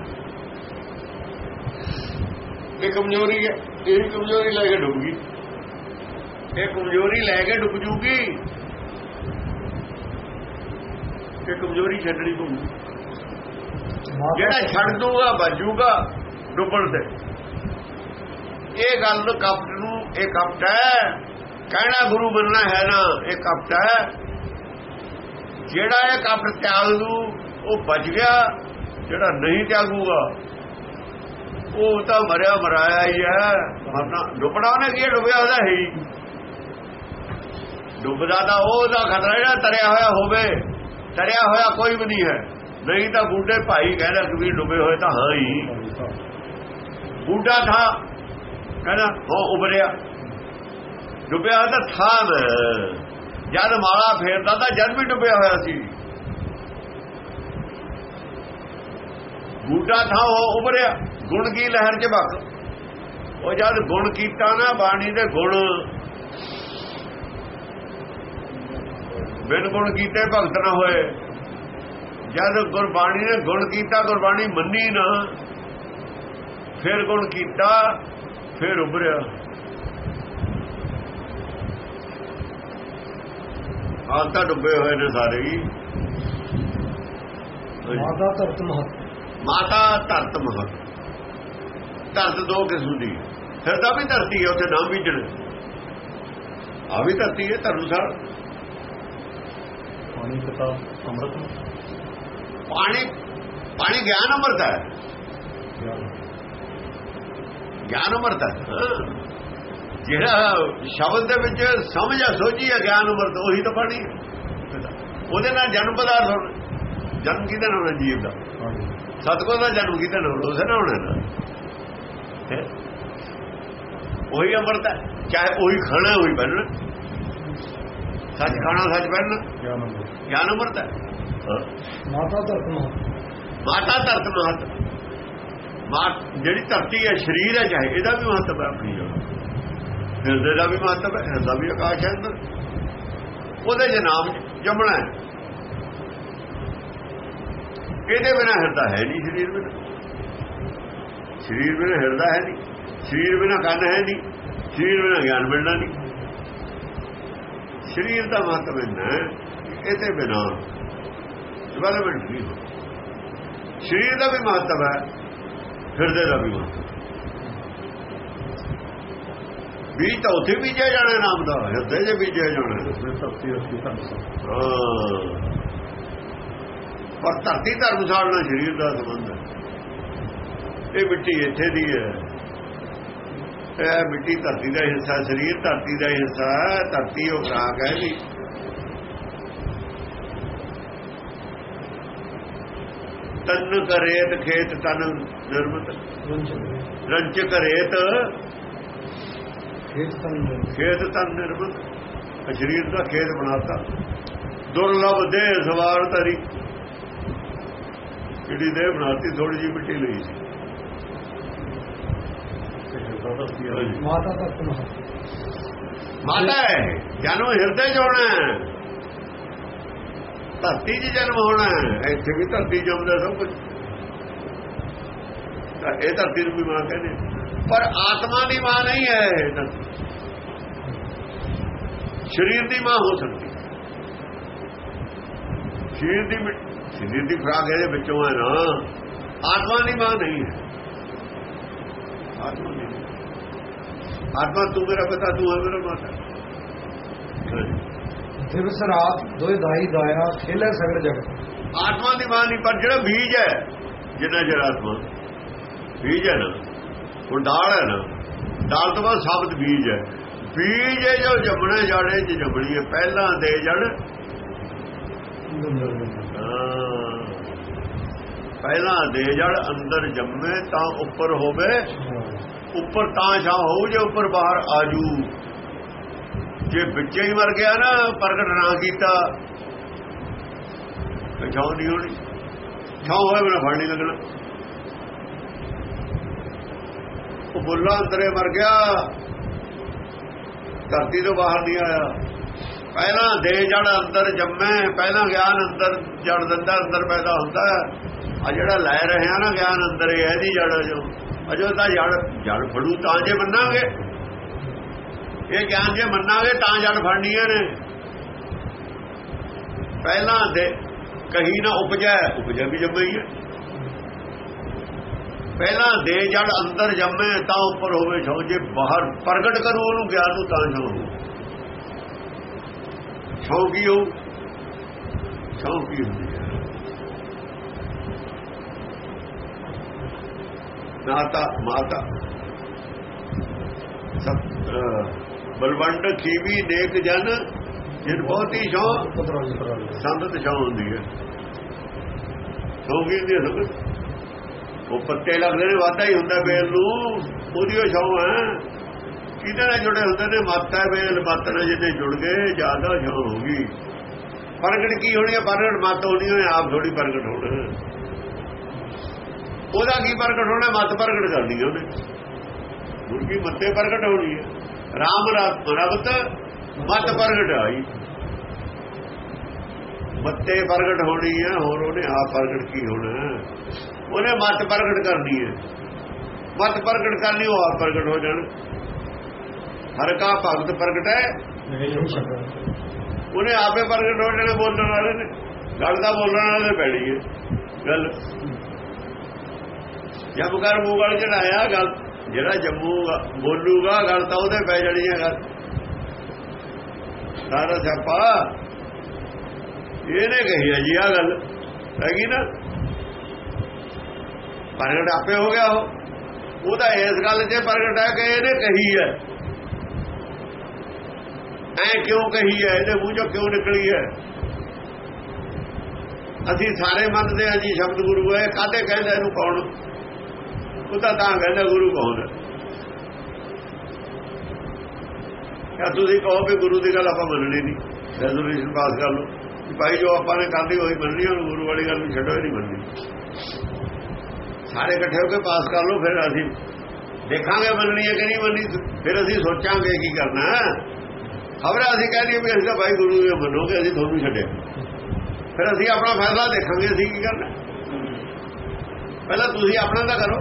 ਇਹ ਕਮਜ਼ੋਰੀ ਹੈ, ਇਹ ਕਮਜ਼ੋਰੀ ਲੈ ਕੇ ਡੁੱਬਗੀ। ਇਹ ਕਮਜ਼ੋਰੀ ਲੈ ਕੇ ਡੁੱਬ ਜੂਗੀ। ਇਹ ਕਮਜ਼ੋਰੀ ਛੱਡਣੀ ਪਊ ਜਿਹੜਾ ਛੱਡ ਦੂਗਾ ਬਚੂਗਾ ਡੁੱਬਣ ਤੇ। ਇਹ ਗੱਲ ਕਪਟ ਨੂੰ, ਇਹ ਕਪਟ ਹੈ। ਕਹਿਣਾ ਗੁਰੂ ਮੰਨਣਾ ਹੈ ਨਾ, ਇਹ ਕਪਟ ਹੈ। ਜਿਹੜਾ ਇਹ ਕਪਟ ਤਿਆਗ ਦੂ ਉਹ ਬਚ ਗਿਆ, ਜਿਹੜਾ ਨਹੀਂ ਤਿਆਗੂਗਾ, ਉਹ ਤਾਂ ਮਰਿਆ ਮਰਾਇਆ ਹੀ ਹੈ। ਮਰਨਾ, ਡੁੱਬਣਾ ਉਹਨੇ ਕੀ ਡੁੱਬਿਆ ਉਹਦਾ ਹੈ। ਹੀ ਡੁੱਬਦਾ ਤਾਂ ਉਹਦਾ ਖਤਰਾ, ਜਿਹੜਾ ਤਰਿਆ ਹੋਇਆ ਹੋਵੇ। ਤਰਿਆ ਹੋਇਆ ਕੋਈ ਵੀ ਨਹੀਂ ਹੈ। ਨਹੀਂ ਤਾਂ ਬੂਢੇ ਭਾਈ ਕਹਿੰਦਾ ਕਿ ਵੀ ਡੁੱਬੇ ਹੋਏ ਤਾਂ ਹਾਂ ਹੀ। ਬੂਢਾ ਥਾ ਕਹਿੰਦਾ, ਉਹ ਉਬਰਿਆ ਡੁੱਬਿਆ ਹੋਇਆ ਤਾਂ ਥਾ ਜਦ ਮਾਲਾ ਫੇਰਦਾ ਤਾਂ ਜਦ ਵੀ ਡੁੱਬਿਆ ਹੋਇਆ ਸੀ। ਬੂਟਾ ਥਾਂ ਉਹ ਉਭਰਿਆ, ਗੁਣ ਕੀ ਲਹਿਰ ਚ ਭਗ। ਉਹ ਜਦ ਗੁਣ ਕੀਤਾ ਨਾ, ਬਾਣੀ ਦੇ ਗੁਣ। ਬਿਨ ਗੁਣ ਕੀਤੇ ਭਗਤ ਨਾ ਹੋਏ। ਜਦ ਗੁਰਬਾਣੀ ਨੇ ਗੁਣ ਕੀਤਾ, ਗੁਰਬਾਣੀ ਮੰਨੀ ਨਾ, ਫਿਰ ਗੁਣ ਕੀਤਾ, ਫਿਰ ਉਭਰਿਆ। ਹਾਲ ਤਾਂ ਡੁੱਬੇ ਹੋਏ ਨੇ ਸਾਰੇ ਹੀ। ਮਾਤਾ ਧਰਤ ਮਹਤ। ਮਾਤਾ ਧਰਤ ਮਹਤ। ਧਰਤ ਦੋ ਕਿਸਮ ਦੀ। ਫਿਰ ਤਾਂ ਵੀ ਧਰਤੀ ਹੈ ਉੱਥੇ ਨਾਮ ਬੀਜਣ ਆ ਵੀ ਧਰਤੀ ਹੈ ਧਰਮਸਾਲ ਪਾਣੀ ਪਿਤਾ ਅੰਮ੍ਰਿਤ। ਪਾਣੀ ਪਾਣੀ ਗਿਆਨ ਅਮਰਤ ਹੈ। ਗਿਆਨ। ਅਮਰਤ ਹੈ। ਜਿਹੜਾ ਸ਼ਬਦ ਦੇ ਵਿੱਚ ਸਮਝ ਆ ਸੋਝੀ ਹੈ ਗਿਆਨ ਅਮਰਤ ਉਹੀ ਤਾਂ ਪਾਣੀ ਉਹਦੇ ਨਾਲ ਜਨਮ ਪਦਾਰਥ ਹੋਣਾ। ਜਨਮ ਕਿਹਦਾ ਹੋਣਾ ਜੀਵ ਦਾ? ਸਤਗੁਰ ਦਾ ਜਨਮ ਕਿਹਦਾ ਹੋਣਾ ਉਸੇ ਨਾਲ ਹੋਣਾ ਉਹੀ ਅਮਰਤ ਹੈ ਚਾਹੇ ਉਹੀ ਖਾਣਾ ਉਹੀ ਬਣਨਾ ਸੱਚ ਖਾਣਾ ਸੱਚ ਬਣਨਾ ਗਿਆਨ ਅੰਮ੍ਰਿਤ। ਹੈ। ਮਾਤਾ ਧਰਤ ਮਾਤਾ ਧਰਤ ਮਹਤ ਮਾਤ ਜਿਹੜੀ ਧਰਤੀ ਹੈ ਸਰੀਰ ਹੈ ਚਾਹੇ ਇਹਦਾ ਵੀ ਮਹੱਤਵ ਹੈ ਆਪਣੀ ਜਗ੍ਹਾ। ਹਿਰਦੇ ਦਾ ਵੀ ਮਹੱਤਵ ਹੈ, ਹਿਰਦਾ ਵੀ ਆਕਾਸ਼ ਹੈ ਅੰਦਰ। ਉਹਦੇ ਚ ਨਾਮ ਜੰਮਣਾ ਹੈ। ਇਹਦੇ ਬਿਨਾ ਹਿਰਦਾ ਹੈ ਨਹੀਂ ਸਰੀਰ ਬਿਨਾ। ਸਰੀਰ ਬਿਨਾ ਹਿਰਦਾ ਹੈ ਨਹੀਂ। ਸਰੀਰ ਬਿਨਾ ਕੰਨ ਹੈ ਨਹੀਂ। ਸਰੀਰ ਬਿਨਾ ਗਿਆਨ ਮਿਲਣਾ ਨਹੀਂ। ਸਰੀਰ ਦਾ ਮਹੱਤਵ ਹੈ ਇਹਦੇ ਬਿਨਾ ਡਿਵੈਲਪਮੈਂਟ ਨਹੀਂ ਹੋ ਸਰੀਰ ਦਾ ਵੀ ਮਹੱਤਵ ਹੈ, ਹਿਰਦੇ ਦਾ ਵੀ ਮਹੱਤਵ ਵੀ ਤਾਂ ਉੱਥੇ ਬੀਜਿਆ ਜਾਣਾ ਨਾਮ ਦਾ ਹਿਰਦੇ ਜਾਣਾ। ਅਸਲੀ ਧਰਮ ਸਭ ਹਾਂ। ਪਰ ਧਰਤੀ ਧਰਮਸਾਲ ਨਾਲ ਸਰੀਰ ਦਾ ਸੰਬੰਧ ਹੈ। ਇਹ ਮਿੱਟੀ ਇੱਥੇ ਦੀ ਹੈ। ਇਹ ਮਿੱਟੀ ਧਰਤੀ ਦਾ ਹਿੱਸਾ ਸਰੀਰ ਧਰਤੀ ਦਾ ਹਿੱਸਾ ਧਰਤੀ ਉਹ ਖਰਾਕ ਹੈ ਜੀ। ਤਨ ਕਰੇਤ ਖੇਤ ਤਨ ਨਿਰਮਤ। ਰੰਚ ਕਰੇਤ ਖੇਤ ਤਨ ਇਹ ਸਰੀਰ ਦਾ ਖੇਤ ਬਣਾਤਾ। ਦੁਰਲਭ ਦੇ ਸਵਾਰ ਤਰੀ ਜਿਹੜੀ ਦੇ ਬਣਾਤੀ ਥੋੜੀ ਜਿਹੀ ਮਿੱਟੀ ਲਈ ਸੀ। ਮਾਤਾ ਦਾ ਤੁਮ ਮਾਤਾ ਹੈ ਜਨਮ ਹਿਰਦੇ ਹੈ। ਧਰਤੀ 'ਚ ਜਨਮ ਹੋਣਾ ਹੈ। ਇੱਥੇ ਵੀ ਧਰਤੀ ਜੰਮਦਾ ਸਭ ਕੁਝ ਇਹ ਧਰਤੀ ਨੂੰ ਵੀ ਮਾਂ ਕਹਿੰਦੇ ਪਰ ਆਤਮਾ ਦੀ ਮਾਂ ਨਹੀਂ ਹੈ ਸਰੀਰ ਦੀ ਮਾਂ ਹੋ ਸਕਦੀ ਸਰੀਰ ਦੀ ਸਰੀਰ ਦੀ ਖਰਾਕ ਇਹਦੇ ਵਿੱਚੋਂ ਹੈ ਨਾ। ਆਤਮਾ ਦੀ ਮਾਂ ਨਹੀਂ ਹੈ। ਆਤਮਾ ਨਹੀਂ ਆਤਮਾ ਤੂੰ ਮੇਰਾ ਪਿਤਾ ਤੂੰ ਹੈ ਮੇਰਾ ਮਾਤਾ। ਦਿਵਸ ਰਾਤ ਦੋਏ ਦਾਈ ਦਾਇਆ ਖੇਲੇ ਸਗੜ ਜਗਤ ਆਤਮਾ ਦੀ ਮਾਂ ਨਹੀਂ ਪਰ ਜਿਹੜਾ ਬੀਜ ਹੈ ਜਿੰਨਾ ਜਿਹੜਾ ਆਤਮਾ। ਬੀਜ ਹੈ ਨਾ। ਹੁਣ ਡਾਲ ਹੈ ਨਾ। ਡਾਲ ਤੋਂ ਬਾਅਦ ਸ਼ਬਦ ਬੀਜ ਹੈ। ਬੀਜ ਹੈ ਜੋ ਜੰਮਣਾ ਜਾੜੇ ਚ ਜੰਮਣੀ ਹੈ। ਪਹਿਲਾਂ ਦੇ ਜੜ ਪਹਿਲਾਂ ਦੇ ਜੜ ਅੰਦਰ ਜੰਮੇ ਤਾਂ ਉੱਪਰ ਹੋਵੇ। ਉੱਪਰ ਤਾਂ ਛਾਂ ਹੋਊ, ਜੇ ਉੱਪਰ ਬਾਹਰ ਆਜੂ। ਜੇ ਵਿੱਚੇ ਹੀ ਮਰ ਗਿਆ ਨਾ, ਪ੍ਰਗਟ ਨਾ ਕੀਤਾ। ਤਾਂ ਨਹੀਂ ਹੋਣੀ। ਛਾਉ ਹੋਏ ਬਿਨਾ ਫੜ ਨਹੀਂ ਲੱਗਣਾ। ਉਹ ਬੁੱਲਾ ਅੰਦਰੇ ਮਰ ਗਿਆ। ਧਰਤੀ ਤੋਂ ਬਾਹਰ ਨਹੀਂ ਆਇਆ। ਪਹਿਲਾਂ ਦੇ ਜੜ ਅੰਦਰ ਜੰਮੇ, ਪਹਿਲਾਂ ਗਿਆਨ ਅੰਦਰ ਜੜ ਦਿੰਦਾ, ਅੰਦਰ ਪੈਦਾ ਹੁੰਦਾ। ਆ ਜਿਹੜਾ ਲੈ ਰਹੇ ਆ ਨਾ ਗਿਆਨ ਅੰਦਰ, ਇਹ ਹੈ ਇਹਦੀ ਜੜ ਜੋ ਅਜੋ ਤਾਂ ਜੜ ਜੜ ਫੜੂ ਤਾਂ ਜੇ ਮੰਨਾਂਗੇ। ਇਹ ਗਿਆਨ ਜੇ ਮੰਨਾਂਗੇ ਤਾਂ ਜੜ ਫੜਨੀਆਂ ਨੇ। ਪਹਿਲਾਂ ਦੇ ਕਹੀ ਨਾ ਉਪਜੈ ਉਪਜੈ ਵੀ ਜੰਮੇ ਹੈ ਪਹਿਲਾਂ ਦੇ ਜੜ ਅੰਦਰ ਜੰਮੇ ਤਾਂ ਉੱਪਰ ਹੋਵੇ ਛੋ ਜੇ ਬਾਹਰ ਪ੍ਰਗਟ ਕਰੂ ਉਹਨੂੰ ਗਿਆਨ ਨੂੰ ਤਾਂ ਛੋ ਛੋ ਕੀ ਹੋ ਛੋ ਕੀ ਹੁੰਦੀ ਹੈ? ਨਾਤਾ ਮਾਤਾ। ਸਭ ਬਲਵੰਡ ਖੀਵੀ ਨੇਕ ਜਨ ਜਿਨ ਬਹੁਤੀ ਛੋ ਸੰਦਤ ਛਾਂ ਹੁੰਦੀ ਹੈ। ਸੌਂਗੀ ਦੀ ਸੰਗਤ ਉਹ ਪੱਤੇ ਲੱਗਦੇ ਨੇ ਵਾਧਾ ਹੀ ਹੁੰਦਾ ਬੇਲ ਨੂੰ ਉਹਦੀ ਉਹ ਛਾਂ ਹੈ। ਕਿਹਦੇ ਨਾਲ ਜੁੜੇ ਹੁੰਦੇ ਨੇ? ਮਾਤਾ ਬੇਲ ਮੱਤ ਨਾਲ ਜਿੰਨੇ ਜੁੜ ਗਏ, ਜ਼ਿਆਦਾ ਛਾਂ ਹੋਗੀ ਪ੍ਰਗਟ ਕੀ ਹੋਣੀ ਹੈ ਪ੍ਰਗਟ ਮੱਤ ਹੋਣੀ ਹੈ ਆਪ ਥੋੜੀ ਪ੍ਰਗਟ ਹੋਣਾ। ਉਹਦਾ ਕੀ ਪ੍ਰਗਟ ਹੋਣਾ? ਮੱਤ ਪ੍ਰਗਟ ਕਰਨੀ ਹੈ ਉਹਨੇ। ਮੁਰਗੀ ਮੱਤੇ ਪ੍ਰਗਟ ਹੋਣੀ ਹੈ ਰਾਮ ਰਬਤ ਮਤ ਪ੍ਰਗਟ ਆਈ। ਮੱਤੇ ਪ੍ਰਗਟ ਹੋਣੀ ਹੈ ਹੋਰ ਉਹਨੇ ਆਪ ਪ੍ਰਗਟ ਕੀ ਹੋਣਾ? ਉਹਨੇ ਮੱਤ ਪ੍ਰਗਟ ਕਰਨੀ ਹੈ। ਮੱਤ ਪ੍ਰਗਟ ਕਰਨੀ ਉਹ ਆਪ ਪ੍ਰਗਟ ਹੋ ਜਾਣ। ਹਰ ਕਾ ਭਗਤ ਪ੍ਰਗਟ ਹੈ। ਉਹਨੇ ਆਪੇ ਪ੍ਰਗਟ ਹੋ ਜਾਣੇ ਬੋਲਣ ਵਾਲੇ ਨੇ। ਗੱਲ ਦਾ ਬੋਲਣ ਵਾਲੇ ਪੈੜੀ ਹੈ। ਗੱਲ। ਜਦ ਕਰ ਮੂੰਹ ਗਲ ਚੜਾਇਆ ਗੱਲ ਜਿਹੜਾ ਜੰਮੂਗਾ ਬੋਲੂਗਾ ਗੱਲ ਤਾਂ ਉਹਦੇ ਪੈ ਜਾਣੀ ਹੈ ਗੱਲ। ਸਾਰਾ ਸਿਆਪਾ ਇਹਨੇ ਕਹੀ ਹੈ ਜੀ ਆ ਗੱਲ। ਹੈਗੀ ਨਾ? ਪ੍ਰਗਟ ਆਪੇ ਹੋ ਗਿਆ ਉਹ। ਉਹਦਾ ਇਸ ਗੱਲ 'ਤੇ ਪ੍ਰਗਟ ਹੈ ਕਿ ਇਹਨੇ ਕਹੀ ਹੈ। ਐ ਕਿਉਂ ਕਹੀ ਹੈ? ਇਹਦੇ ਮੂੰਹ ਚੋਂ ਕਿਉਂ ਨਿਕਲੀ ਹੈ? ਅਸੀਂ ਸਾਰੇ ਮੰਨਦੇ ਹਾਂ ਜੀ ਸ਼ਬਦ ਗੁਰੂ ਹੈ। ਕਾਹਦੇ ਕਹਿੰਦਾ ਇਹਨੂੰ ਕੌਣ? ਉਹ ਤਾਂ ਤਾਂ ਕਹਿੰਦਾ ਗੁਰੂ ਕੌਣ ਹੈ? ਕਿਆ ਤੁਸੀਂ ਕਹੋ ਕਿ ਗੁਰੂ ਦੀ ਗੱਲ ਆਪਾਂ ਮੰਨਣੀ ਨਹੀਂ। ਰੈਜ਼ੋਲੂਸ਼ਨ ਪਾਸ ਕਰ ਲਓ। ਕਿ ਭਾਈ ਜੋ ਆਪਾਂ ਨੇ ਕਰਦੀ ਹੋਈ ਮੰਨਣੀ ਹੁਣ ਗੁਰੂ ਵਾਲੀ ਗੱਲ ਨੂੰ ਛੱਡੋ ਹੀ ਨਹੀਂ ਮੰਨਣੀ। ਸਾਰੇ ਇਕੱਠੇ ਹੋ ਕੇ ਪਾਸ ਕਰ ਲਓ, ਫਿਰ ਅਸੀਂ ਦੇਖਾਂਗੇ ਮੰਨਣੀ ਹੈ ਕਿ ਨਹੀਂ ਮੰਨਣੀ, ਫਿਰ ਅਸੀਂ ਸੋਚਾਂਗੇ ਕੀ ਕਰਨਾ ਖਬਰ ਅਸੀਂ ਕਹਿ ਦਈਏ ਵੀ ਅਸੀਂ ਤਾਂ ਭਾਈ ਗੁਰੂ ਨੂੰ ਮੰਨੋਗੇ, ਅਸੀਂ ਤੁਹਾਨੂੰ ਛੱਡਿਆ। ਫਿਰ ਅਸੀਂ ਆਪਣਾ ਫੈਸਲਾ ਦੇਖਾਂਗੇ, ਅਸੀਂ ਕੀ ਕਰਨਾ ਪਹਿਲਾਂ ਤੁਸੀਂ ਆਪਣਾ ਤਾਂ ਕਰੋ।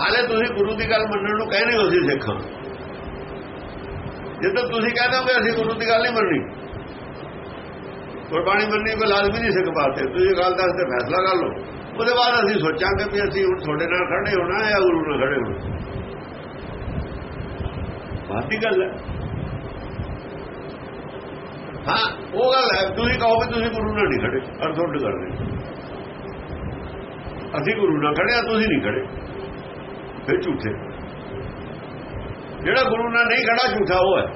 ਹਾਲੇ ਤੁਸੀਂ ਗੁਰੂ ਦੀ ਗੱਲ ਮੰਨਣ ਨੂੰ ਕਹਿੰਦੇ ਹੋ, ਅਸੀਂ ਸਿੱਖਾਂ ਜਦੋਂ ਤੁਸੀਂ ਕਹਿੰਦੇ ਹੋ ਕਿ ਅਸੀਂ ਗੁਰੂ ਦੀ ਗੱਲ ਨਹੀਂ ਮੰਨਣੀ। ਗੁਰਬਾਣੀ ਮੰਨਣੀ ਕੋਈ ਲਾਜ਼ਮੀ ਨਹੀਂ ਸਿੱਖ ਪਾਤੇ। ਤੁਸੀਂ ਗੱਲ ਦਾ ਤੇ ਫੈਸਲਾ ਕਰ ਲਓ। ਉਹਦੇ ਬਾਅਦ ਅਸੀਂ ਸੋਚਾਂਗੇ ਵੀ ਅਸੀਂ ਹੁਣ ਤੁਹਾਡੇ ਨਾਲ ਖੜੇ ਹੋਣਾ ਜਾਂ ਗੁਰੂ ਨਾਲ ਖੜੇ ਹੋਣਾ। ਬਾਤੀ ਗੱਲ ਹੈ। ਹਾਂ, ਉਹ ਗੱਲ ਹੈ, ਤੁਸੀਂ ਕਹੋ ਵੀ ਤੁਸੀਂ ਗੁਰੂ ਨਾਲ ਨਹੀਂ ਖੜੇ ਅਰਥ ਤੁਹਾਡੇ ਕਰਦੇ ਅਸੀਂ ਗੁਰੂ ਨਾਲ ਖੜੇ ਆ, ਤੁਸੀਂ ਨਹੀਂ ਖੜੇ ਫਿਰ ਝੂਠੇ। ਜਿਹੜਾ ਗੁਰੂ ਨਾਲ ਨਹੀਂ ਖੜਾ ਝੂਠਾ ਉਹ ਹੈ।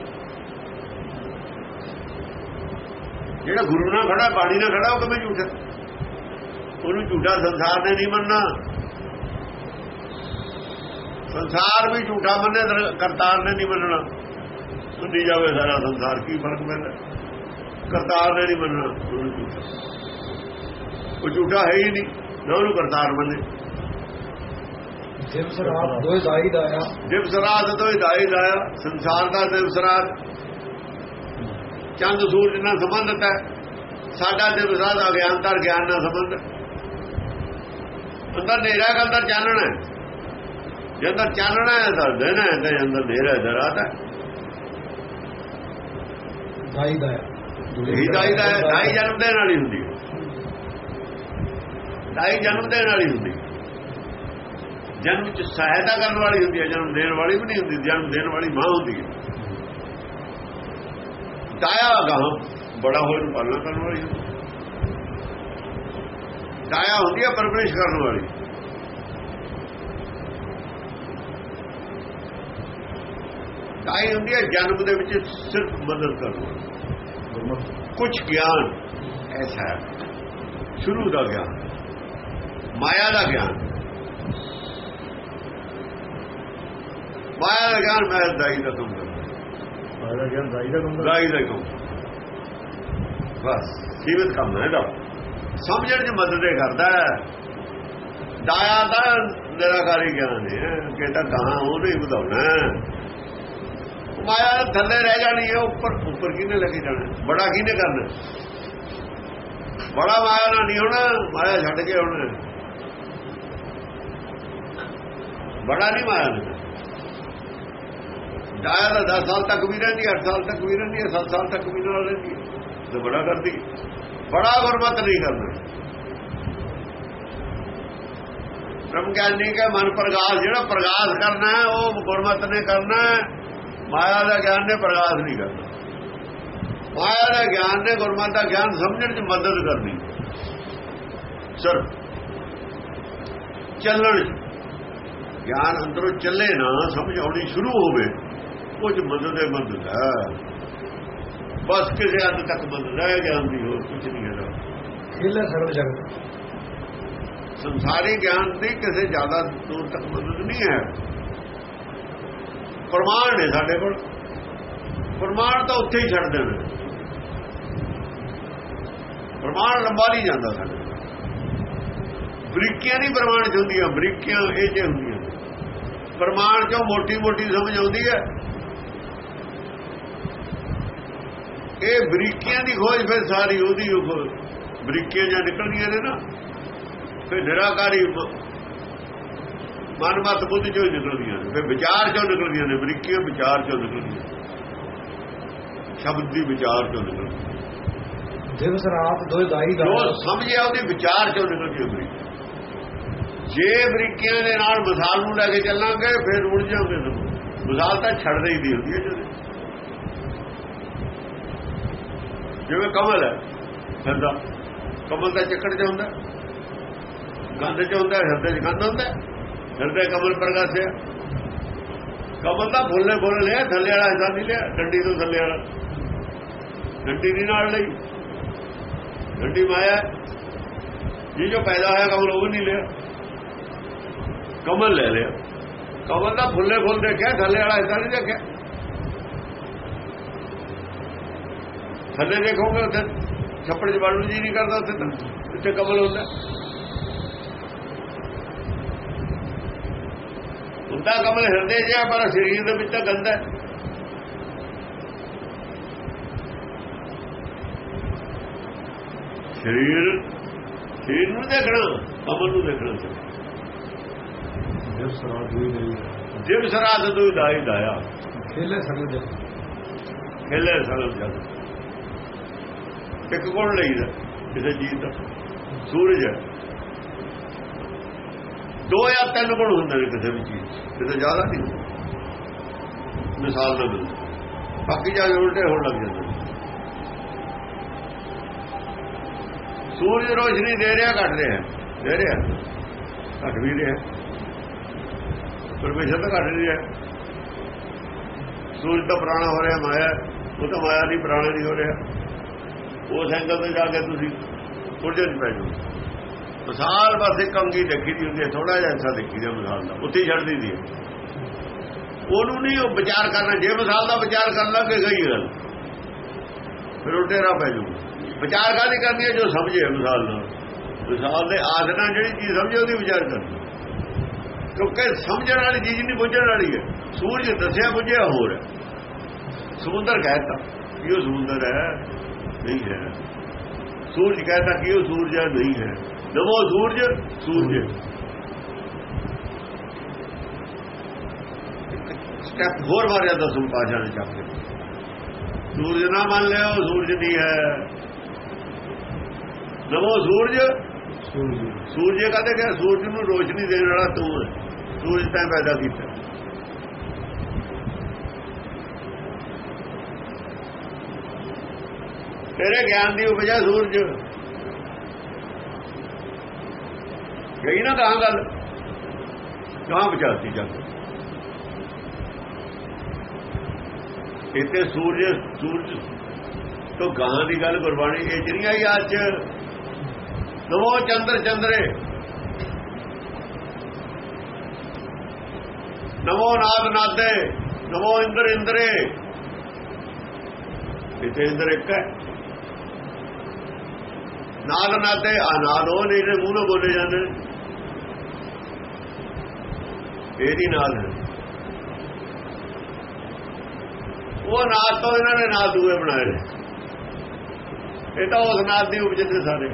ਜਿਹੜਾ ਗੁਰੂ ਨਾਲ ਖੜਾ ਬਾਣੀ ਨਾਲ ਖੜਾ ਉਹ ਕਿਵੇਂ ਝੂਠਾ? ਉਹਨੂੰ ਝੂਠਾ ਸੰਸਾਰ ਨੇ ਨਹੀਂ ਮੰਨਣਾ। ਸੰਸਾਰ ਵੀ ਝੂਠਾ ਮੰਨੇ ਕਰਤਾਰ ਨੇ ਨਹੀਂ ਮੰਨਣਾ। ਸੁਣੀ ਜਾਵੇ ਸਾਰਾ ਸੰਸਾਰ ਕੀ ਫ਼ਰਕ ਪੈਂਦਾ? ਕਰਤਾਰ ਨੇ ਨਹੀਂ ਮੰਨਣਾ ਉਹ ਝੂਠਾ ਹੈ ਹੀ ਨਹੀਂ ਨਾ ਉਹਨੂੰ ਕਰਤਾਰ ਮੰਨੇ। ਜਿਮ ਸਰਾਤ ਦੋਏ ਦਾਈ ਦਾਇਆ ਜਿਵ ਸਰਾਤ ਤੋਂ ਹਿਦਾਇ ਲਾਇਆ ਸੰਸਾਰ ਦਾ ਜਿਵ ਸਰਾਤ। ਚੰਦ ਸੂਰਜ ਨਾਲ ਸੰਬੰਧਤ ਹੈ। ਸਾਡਾ ਜਿਵ ਸਰਾਤ ਅਗਿਆਨਤਾ ਗਿਆਨ ਨਾਲ ਸੰਬੰਧ ਹੈ। ਅੰਦਰ ਨੇਰਾ ਹੈ ਅੰਦਰ ਚਾਨਣਾ ਹੈ। ਜੇ ਅੰਦਰ ਚਾਨਣਾ ਹੈ ਤਾਂ ਦਿਨ ਹੈ ਤੇ ਅੰਦਰ ਨੇਰਾ ਹੈ ਰਾਤ ਹੈ ਦਾਈ ਦਾਇਆ ਹਿਦਾਇ ਦਾ ਦਾਈ ਜਨਮ ਦੇਣ ਵਾਲੀ ਹੁੰਦੀ ਹੈ। ਦਾਈ ਜਨਮ ਦੇਣ ਵਾਲੀ ਹੁੰਦੀ ਹੈ। ਜਨਮ ਚ ਸਹਾਇਤਾ ਕਰਨ ਵਾਲੀ ਹੁੰਦੀ ਹੈ ਜਨਮ ਦੇਣ ਵਾਲੀ ਵੀ ਨਹੀਂ ਹੁੰਦੀ ਜਨਮ ਦੇਣ ਵਾਲੀ ਮਾਂ ਹੁੰਦੀ ਹੈ। ਦਾਇਆ ਗਾਂ ਬੜਾ ਨੂੰ ਪਾਲਣਾ ਕਰਨ ਵਾਲੀ ਹੁੰਦੀ ਹੈ। ਦਾਇਆ ਹੁੰਦੀ ਹੈ ਪਰਵਰਿਸ਼ ਕਰਨ ਵਾਲੀ। ਦਾਈ ਹੁੰਦੀ ਹੈ ਜਨਮ ਦੇ ਵਿੱਚ ਸਿਰਫ ਮਦਦ ਕਰਨ ਵਾਲੀ। ਕੁਝ ਗਿਆਨ ਐਸਾ ਹੈ ਸ਼ੁਰੂ ਦਾ ਗਿਆਨ ਮਾਇਆ ਦਾ ਗਿਆਨ। ਮਾਇਆ ਦਾ ਗਿਆਨ ਮੈਂ ਦਾਈ ਦਾ ਕੰਮ ਕਰਦਾ। ਆਇਆ ਗਿਆਨ ਦਾਈ ਦਾ ਕੰਮ ਦਾਈ ਦਾ ਕੰਮ। ਬਸ ਸੀਮਤ ਕੰਮ ਹੈ ਇਹਦਾ। ਸਮਝਣ ਚ ਮਦਦ ਇਹ ਕਰਦਾ ਹੈ। ਦਾਇਆ ਦਾ ਨਿਰਾਕਾਰੀ ਗਿਆਨ ਹੈ ਕਿ ਤਾਂ ਕਹਾਂ ਉਹਨੂੰ ਹੀ ਵਧਾਉਣਾ ਮਾਇਆ ਥੱਲੇ ਰਹਿ ਜਾਣੀ ਹੈ, ਉੱਪਰ ਉੱਪਰ ਕਿਹਨੇ ਲੈ ਕੇ ਜਾਣਾ? ਬੜਾ ਕਿਹਨੇ ਕਰਨਾ? ਬੜਾ ਮਾਇਆ ਨਾਲ ਨਹੀਂ ਹੋਣਾ, ਮਾਇਆ ਛੱਡ ਕੇ ਹੋਣਾ ਬੜਾ ਨਹੀਂ ਮਾਇਆ ਨੇ ਦਾਇਆ ਦਾ 10 ਸਾਲ ਤੱਕ ਵੀ ਰਹਿੰਦੀ 8 ਸਾਲ ਤੱਕ ਵੀ ਰਹਿੰਦੀ ਹੈ 7 ਸਾਲ ਤੱਕ ਵੀ ਨਾਲ ਰਹਿੰਦੀ ਤੇ ਬੜਾ ਕਰਦੀ ਬੜਾ ਗੁਰਮਤ ਨਹੀਂ ਕਰਨਾ ਬ੍ਰਹਮ ਗਿਆਨੀ ਕੇ ਮਨ ਪ੍ਰਗਾਸ, ਜਿਹੜਾ ਪ੍ਰਗਾਸ ਕਰਨਾ ਹੈ, ਉਹ ਗੁਰਮਤ ਨੇ ਕਰਨਾ ਮਾਇਆ ਦਾ ਗਿਆਨ ਨੇ ਪ੍ਰਗਾਸ ਨਹੀਂ ਕਰਨਾ। ਮਾਇਆ ਦਾ ਗਿਆਨ ਨੇ ਗੁਰਮਤ ਦਾ ਗਿਆਨ ਸਮਝਣ 'ਚ ਮਦਦ ਕਰਨੀ। ਸਰ ਚੱਲਣ 'ਚ। ਗਿਆਨ ਅੰਦਰੋਂ ਚੱਲੇ ਨਾ, ਸਮਝ ਆਉਣੀ ਸ਼ੁਰੂ ਹੋਵੇ, ਕੁਝ ਮਦਦ ਹੈ ਮਦਦ ਹੈ। ਬਸ ਕਿਸੇ ਹੱਦ ਤੱਕ ਮਦਦ ਹੈ ਗਿਆਨ ਦੀ ਹੋਰ ਕੁਝ ਨਹੀਂ ਹੈ ਖੇਲੇ ਸਰਬ ਜਗਤ ਸੰਸਾਰੀ ਗਿਆਨ ਦੀ ਕਿਸੇ ਜ਼ਿਆਦਾ ਦੂਰ ਤੱਕ ਮਦਦ ਨਹੀਂ ਹੈ। ਪ੍ਰਮਾਣ ਨੇ ਸਾਡੇ ਕੋਲ। ਪ੍ਰਮਾਣ ਤਾਂ ਉੱਥੇ ਹੀ ਛੱਡ ਦੇਣਾ। ਪ੍ਰਮਾਣ ਲੰਬਾ ਨਹੀਂ ਜਾਂਦਾ ਸਾਡੇ। ਬਰੀਕੀਆਂ ਨਹੀਂ ਪ੍ਰਮਾਣ ਚ ਹੁੰਦੀਆਂ ਬਰੀਕੀਆਂ ਇਹ ਚ ਹੁੰਦੀਆਂ। ਪ੍ਰਮਾਣ ਚੋਂ ਮੋਟੀ ਮੋਟੀ ਸਮਝ ਆਉਂਦੀ ਹੈ। ਇਹ ਬਰੀਕੀਆਂ ਦੀ ਖੋਜ ਫਿਰ ਸਾਰੀ ਉਹਦੀ ਉਹ। ਬਰੀਕੀਆਂ ਜਾਂ ਨਿਕਲਦੀਆਂ ਨੇ ਨਾ ਫਿਰ ਨਿਰਾਕਾਰੀ ਮ- ਮਨਮਤ ਬੁੱਧ ਚੋਂ ਹੀ ਨਿਕਲਦੀਆਂ ਨੇ। ਫਿਰ ਵਿਚਾਰ ਚੋਂ ਨਿਕਲਦੀਆਂ ਨੇ ਬਰੀਕੀਆਂ ਵਿਚਾਰ ਚੋਂ ਨਿਕਲਦੀਆਂ ਸ਼ਬਦ ਦੀ ਵਿਚਾਰ ਚੋਂ ਨਿਕਲਦੀ ਜਿਮ ਸਰਾਤ ਦੋਏ ਦਾਈ ਜੋ ਦਾਇਆ ਸਮਝਿਆ ਉਹਦੇ ਵਿਚਾਰ ਚੋਂ ਨਿਕਲਦੀ ਹੈ ਬਰੀਕੀ। ਜੇ ਬਰੀਕੀਆਂ ਦੇ ਨਾਲ ਮਿਸਾਲ ਨੂੰ ਲੈ ਕੇ ਚੱਲਾਂਗੇ ਫਿਰ ਉੜ ਤੁਸੀਂ ਮਿਸਾਲ ਤਾਂ ਛੱਡ ਦੇਈਦੀ ਹੁੰਦੀ ਹੈ ਜਦੋਂ। ਜਿਵੇਂ ਕਮਲ ਹੈ ਫਿਰਦਾ ਕਮਲ ਦਾ ਚੱਕੜ ਚ ਹੁੰਦਾ। ਗੰਦ ਚ ਹੁੰਦਾ, ਹਿਰਦੇ ਚ ਗੰਦ ਹੁੰਦਾ। ਹਿਰਦੇ ਕਮਲ ਪ੍ਰਗਾਸਿਆ ਕਮਲ ਦਾ ਫੁੱਲੇ ਫੁੱਲ ਲਿਆ, ਥੱਲੇ ਵਾਲਾ ਹਿੱਸਾ ਨਹੀਂ ਲਿਆ, ਡੰਡੀ ਤੋਂ ਥੱਲੇ ਵਾਲਾ। ਡੰਡੀ ਨਹੀਂ ਨਾਲ ਲਈ। ਡੰਡੀ ਮਾਇਆ ਜੀ ਜੋ ਪੈਦਾ ਹੋਇਆ ਕਮਲ, ਉਹ ਵੀ ਨਹੀਂ ਲਿਆ। ਕਮਲ ਲੈ ਲਿਆ। ਕਮਲ ਦਾ ਫੁੱਲੇ ਫੁੱਲ ਦੇਖਿਆ, ਥੱਲੇ ਵਾਲਾ ਹਿੱਸਾ ਨਹੀਂ ਦੇਖਿਆ। ਥੱਲੇ ਦੇਖੋਗੇ ਉੱਥੇ ਛੱਪੜ 'ਚ ਵੜਨ ਨੂੰ ਜੀ ਨਹੀਂ ਕਰਦਾ ਉੱਥੇ ਤਾਂ ਉੱਥੇ ਕਮਲ ਹੁੰਦਾ। ਹੁੰਦਾ ਕਮਲ ਹਿਰਦੇ ਜਿਹਾ ਪਰ ਸਰੀਰ ਦੇ ਵਿੱਚ ਤਾਂ ਗੰਦਾ ਹੈ। ਸਰੀਰ ਸਰੀਰ ਨੂੰ ਦੇਖਣਾ ਕਮਲ ਨੂੰ ਦੇਖਣਾ ਜਿਸ ਸਰਾਜ ਹੋਈ ਨਹੀਂ ਜਿਵ ਦਾਈ ਦਾਇਆ। ਖੇਲੇ ਜਗਤ ਖੇਲੇ ਸਰਲ ਜਗ ਇੱਕ ਗੁਣ ਲਈਦਾ ਕਿਸੇ ਚੀਜ਼ ਦਾ। ਸੂਰਜ ਹੈ। ਦੋ ਜਾਂ ਤਿੰਨ ਗੁਣ ਹੁੰਦੇ ਨੇ ਕਿਸੇ ਵੀ ਚੀਜ਼ ਕਿਸੇ ਜ਼ਿਆਦਾ ਨਹੀਂ। ਮਿਸਾਲ ਨਾ ਮਿਲ ਬਾਕੀ ਜਾ ਕੇ ਉਲਟੇ ਹੋਣ ਲੱਗ ਜਾਂਦੇ ਸੂਰਜ ਰੋਸ਼ਨੀ ਦੇ ਰਿਹਾ, ਘਟ ਰਿਹਾ। ਦੇ ਰਿਹਾ। ਘਟ ਵੀ ਰਿਹਾ। ਪਰਮੇਸ਼ਰ ਤਾਂ ਘਟ ਨਹੀਂ ਰਿਹਾ। ਸੂਰਜ ਤਾਂ ਪੁਰਾਣਾ ਹੋ ਰਿਹਾ, ਮਾਇਆ। ਉਹ ਤਾਂ ਮਾਇਆ ਨਹੀਂ ਪੁਰਾਣਾ ਨਹੀਂ ਹੋ ਰਿਹਾ। ਉਸ ਐਂਗਲ ਤੇ ਜਾ ਕੇ ਤੁਸੀਂ ਉਲਝਣ 'ਚ ਪੈ ਜਾਓ। ਮਿਸਾਲ ਬਸ ਇੱਕ ਅੰਗੀ ਦੇਖੀ ਦੀ ਹੁੰਦੀ ਹੈ ਥੋੜਾ ਜਿਹਾ ਐਸਾ ਦੇਖੀ ਦਾ ਮਿਸਾਲ ਦਾ, ਉੱਥੇ ਛੱਡਦੀ ਦੀ ਹੈ। ਉਹਨੂੰ ਨਹੀਂ, ਉਹ ਵਿਚਾਰ ਕਰਨਾ, ਜੇ ਮਿਸਾਲ ਦਾ ਵਿਚਾਰ ਕਰਨ ਲੱਗੇ ਗਈ ਗੱਲ। ਫਿਰ ਉਹ ਟੇਰਾ ਪੈ ਜਾਊ ਵਿਚਾਰ ਕਾਹਦੀ ਕਰਨੀ ਹੈ, ਜੋ ਸਮਝੇ ਮਿਸਾਲ ਨਾਲ। ਮਿਸਾਲ ਦੇ ਆਸਨਾ ਜਿਹੜੀ ਚੀਜ਼ ਸਮਝੇ, ਉਹਦੀ ਵਿਚਾਰ ਕਰਨੀ। ਕਿਉਂਕਿ ਸਮਝਣ ਵਾਲੀ ਚੀਜ਼ ਨਹੀਂ, ਬੁੱਝਣ ਵਾਲੀ ਹੈ। ਸੂਰਜ ਦੱਸਿਆ, ਬੁੱਝਿਆ, ਹੋਰ ਹੈ। ਸਮੁੰਦਰ ਕਹਿੰਦਾ ਕਿ ਉਹ ਸਮੁੰਦਰ ਹੈ। ਨਹੀਂ ਹੈ। ਸੂਰਜ ਕਹਿੰਦਾ ਕਿ ਉਹ ਸੂਰਜ ਨਹੀਂ ਹੈ। ਨਵੋ ਸੂਰਜ ਸੂਰਜ। ਸਟੈਪ ਹੋਰ ਮਾਰਿਆ ਦਸਮ ਪਾਸ਼ਾ ਨੇ ਚੱਕ ਸੂਰਜ ਨਾ ਮੰਨ ਲਿਓ ਸੂਰਜ ਨਹੀਂ ਹੈ। ਨਵੋ ਸੂਰਜ। ਸੂਰਜ। ਸੂਰਜ ਕਹਿੰਦੇ ਕਿ ਸੂਰਜ ਨੂੰ ਰੋਸ਼ਨੀ ਦੇਣ ਵਾਲਾ ਤੂੰ ਹੈ। ਸੂਰਜ ਤਾਂ ਪੈਦਾ ਕੀਤਾ। ਤੇਰੇ ਗਿਆਨ ਦੀ ਉਪਜਾ ਸੂਰਜ। ਗਈ ਨਾ ਕਹਾਂ ਗੱਲ। ਕਹਾਂ ਬਚਾਤੀ ਜਾ ਇੱਥੇ ਸੂਰਜ ਸੂਰਜ ਤੋਂ ਗਾਂ ਦੀ ਗੱਲ ਗੁਰਬਾਣੀ, ਇਹ ਜਿਹੜੀਆਂ ਆਈ ਅੱਜ ਨਵੋ ਚੰਦਰ, ਚੰਦਰੇ। ਨਵੋ ਨਾਦ, ਨਾਦੇ। ਨਵੋ ਇੰਦਰ, ਇੰਦਰੇ। ਇੱਥੇ ਇੰਦਰ ਇੱਕ ਹੈ। ਨਾਲ ਨਾਤੇ ਅਨਾਦ ਉਹ ਨਹੀਂ ਜਿਹੜੇ ਮੂੰਹ ਬੋਲੇ ਜਾਂਦੇ। ਨੇ ਇਹ ਨਹੀਂ ਉਹ ਨਾਦ ਤੋਂ ਇਹਨਾਂ ਨੇ ਨਾਦ ਦੂਏ ਬਣਾਏ ਨੇ। ਇਹ ਤਾਂ ਉਸ ਨਾਦ ਦੀ ਉਪਜ ਨੇ ਸਾਰੇ।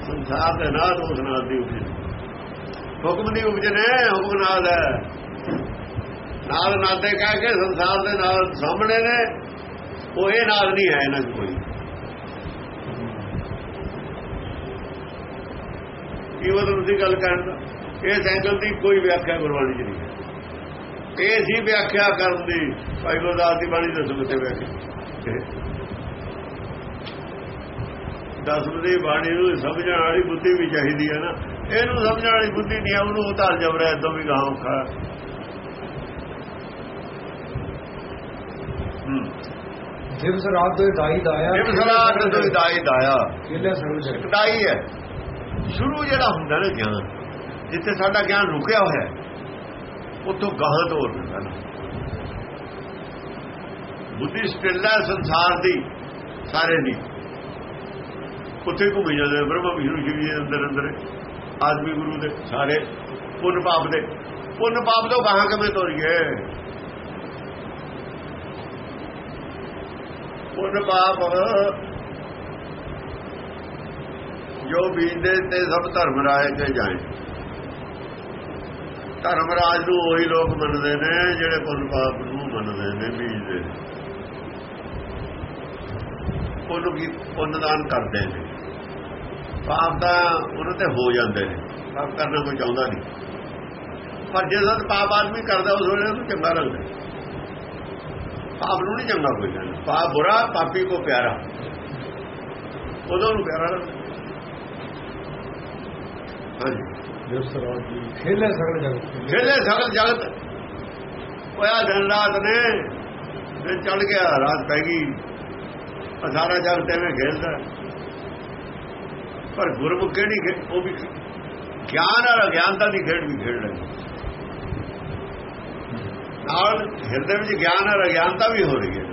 ਸੰਸਾਰ ਦੇ ਨਾਦ ਉਸ ਨਾਦ ਦੀ ਉਪਜ ਹੁਕਮ ਦੀ ਉਪਜ ਨੇ, ਹੁਕਮ ਨਾਦ ਹੈ। ਨਾਲ ਨਾਤੇ ਕਹਿ ਕੇ ਸੰਸਾਰ ਦੇ ਨਾਲ ਸਾਹਮਣੇ ਨੇ। ਉਹ ਇਹ ਨਾਦ ਨਹੀਂ ਹੈ ਇਹਨਾਂ 'ਚ ਕੋਈ ਕੀ ਮਤਲਬ ਤੁਸੀਂ ਗੱਲ ਕਰਨ ਦਾ? ਇਸ ਐਂਗਲ ਦੀ ਕੋਈ ਵਿਆਖਿਆ ਗੁਰਬਾਣੀ 'ਚ ਨਹੀਂ। ਇਹ ਸੀ ਵਿਆਖਿਆ ਕਰਨ ਦੀ। ਭਾਈ ਗੁਰਦਾਸ ਦੀ ਬਾਣੀ ਦੱਸੋ ਕਿਤੇ ਵਿਆਖਿਆ? ਦਸਮ ਦੀ ਬਾਣੀ ਨੂੰ ਸਮਝਣ ਵਾਲੀ ਬੁੱਧੀ ਵੀ ਚਾਹੀਦੀ ਹੈ ਨਾ। ਇਹਨੂੰ ਸਮਝਣ ਵਾਲੀ ਬੁੱਧੀ ਨਹੀਂ ਹੈ ਉਹਨੂੰ ਉਤਾਰ ਜਬਰਾ ਇਦੋਂ ਵੀ ਗਾਂ ਔਖਾ ਹੂੰ। ਦਿਵਸ ਰਾਤ ਤੋਂ ਦਾਈ ਦਾਇਆ। ਇਹ ਸਲਾਹ ਤੋਂ ਦਾਈ ਦਾਇਆ। ਕਿਲੇ ਸਰਵ ਜਗ ਇਕਦਾਈ ਹੈ। ਸ਼ੁਰੂ ਜਿਹੜਾ ਹੁੰਦਾ ਨਾ ਗਿਆਨ, ਜਿੱਥੇ ਸਾਡਾ ਗਿਆਨ ਰੁਕਿਆ ਹੋਇਆ ਉੱਥੋਂ ਗਾਹਾਂ ਤੋਰ ਦਿੰਦਾ ਨਾ। ਬੁੱਧੀ ਸਟਿਲ ਸੰਸਾਰ ਦੀ ਸਾਰੇ ਦੀ ਉੱਥੇ ਘੁੰਮੀ ਜਾਂਦੇ ਬ੍ਰਹਮ ਬ੍ਰਹਮਾ, ਵਿਸ਼ਨੂੰ, ਸ਼ਿਵ ਜੀ ਦੇ ਅੰਦਰ ਅੰਦਰ। ਆਦਮੀ ਗੁਰੂ ਦੇ ਸਾਰੇ, ਪੁੰਨ ਪਾਪ ਦੇ। ਪੁੰਨ ਪਾਪ ਤੋਂ ਗਾਹਾਂ ਕਿਵੇਂ ਤੋਰੀਏ ਪੁੰਨ ਪਾਪ ਜੋ ਬੀਜਦੇ ਤੇ ਸਭ ਧਰਮ ਰਾਏ ਤੇ ਜਾਏ। ਧਰਮ ਰਾਜ ਨੂੰ ਉਹੀ ਲੋਕ ਮੰਨਦੇ ਨੇ ਜਿਹੜੇ ਪੁੰਨ ਪਾਪ ਨੂੰ ਮੰਨਦੇ ਨੇ ਬੀਜਦੇ ਪੁੰਨ ਕੀ ਪੁੰਨਦਾਨ ਕਰਦੇ ਨੇ। ਪਾਪ ਦਾ ਉਹਨਾਂ ਤੇ ਹੋ ਜਾਂਦੇ ਨੇ। ਪਾਪ ਕਰਨਾ ਕੋਈ ਚਾਹੁੰਦਾ ਨਹੀਂ। ਪਰ ਜੇ ਜਦ ਪਾਪ ਆਦਮੀ ਕਰਦਾ, ਉਸ ਵੇਲੇ ਉਹਨੂੰ ਚੰਗਾ ਲੱਗਦਾ। ਪਾਪ ਨੂੰ ਨਹੀਂ ਚੰਗਾ ਕੋਈ ਕਹਿੰਦਾ। ਪਾਪ ਬੁਰਾ, ਪਾਪੀ ਕੋ ਪਿਆਰਾ। ਉਦੋਂ ਨੂੰ ਪਿਆਰਾ ਲੱਗਦਾ। ਖੇਲੇ ਖੇਲੇ ਸਗਲ ਜਗਤ। ਹੋਇਆ ਦਿਨ ਰਾਤ ਨੇ ਦਿਨ ਚੜ ਗਿਆ ਰਾਤ ਪੈ ਗਈ। ਸਾਰਾ ਜਗਤ ਐਵੇਂ ਖੇਲਦਾ। ਪਰ ਗੁਰਮੁਖ ਕਿਹੜੀ ਉਹ ਵੀ ਗਿਆਨ ਔਰ ਅਗਿਆਨਤਾ ਦੀ ਖੇਡ ਵੀ ਖੇਡ ਰਹੀ। ਨਾਲ ਹਿਰਦੇ ਵਿੱਚ ਗਿਆਨ ਔਰ ਅਗਿਆਨਤਾ ਵੀ ਹੋ ਰਹੀ ਹੈ।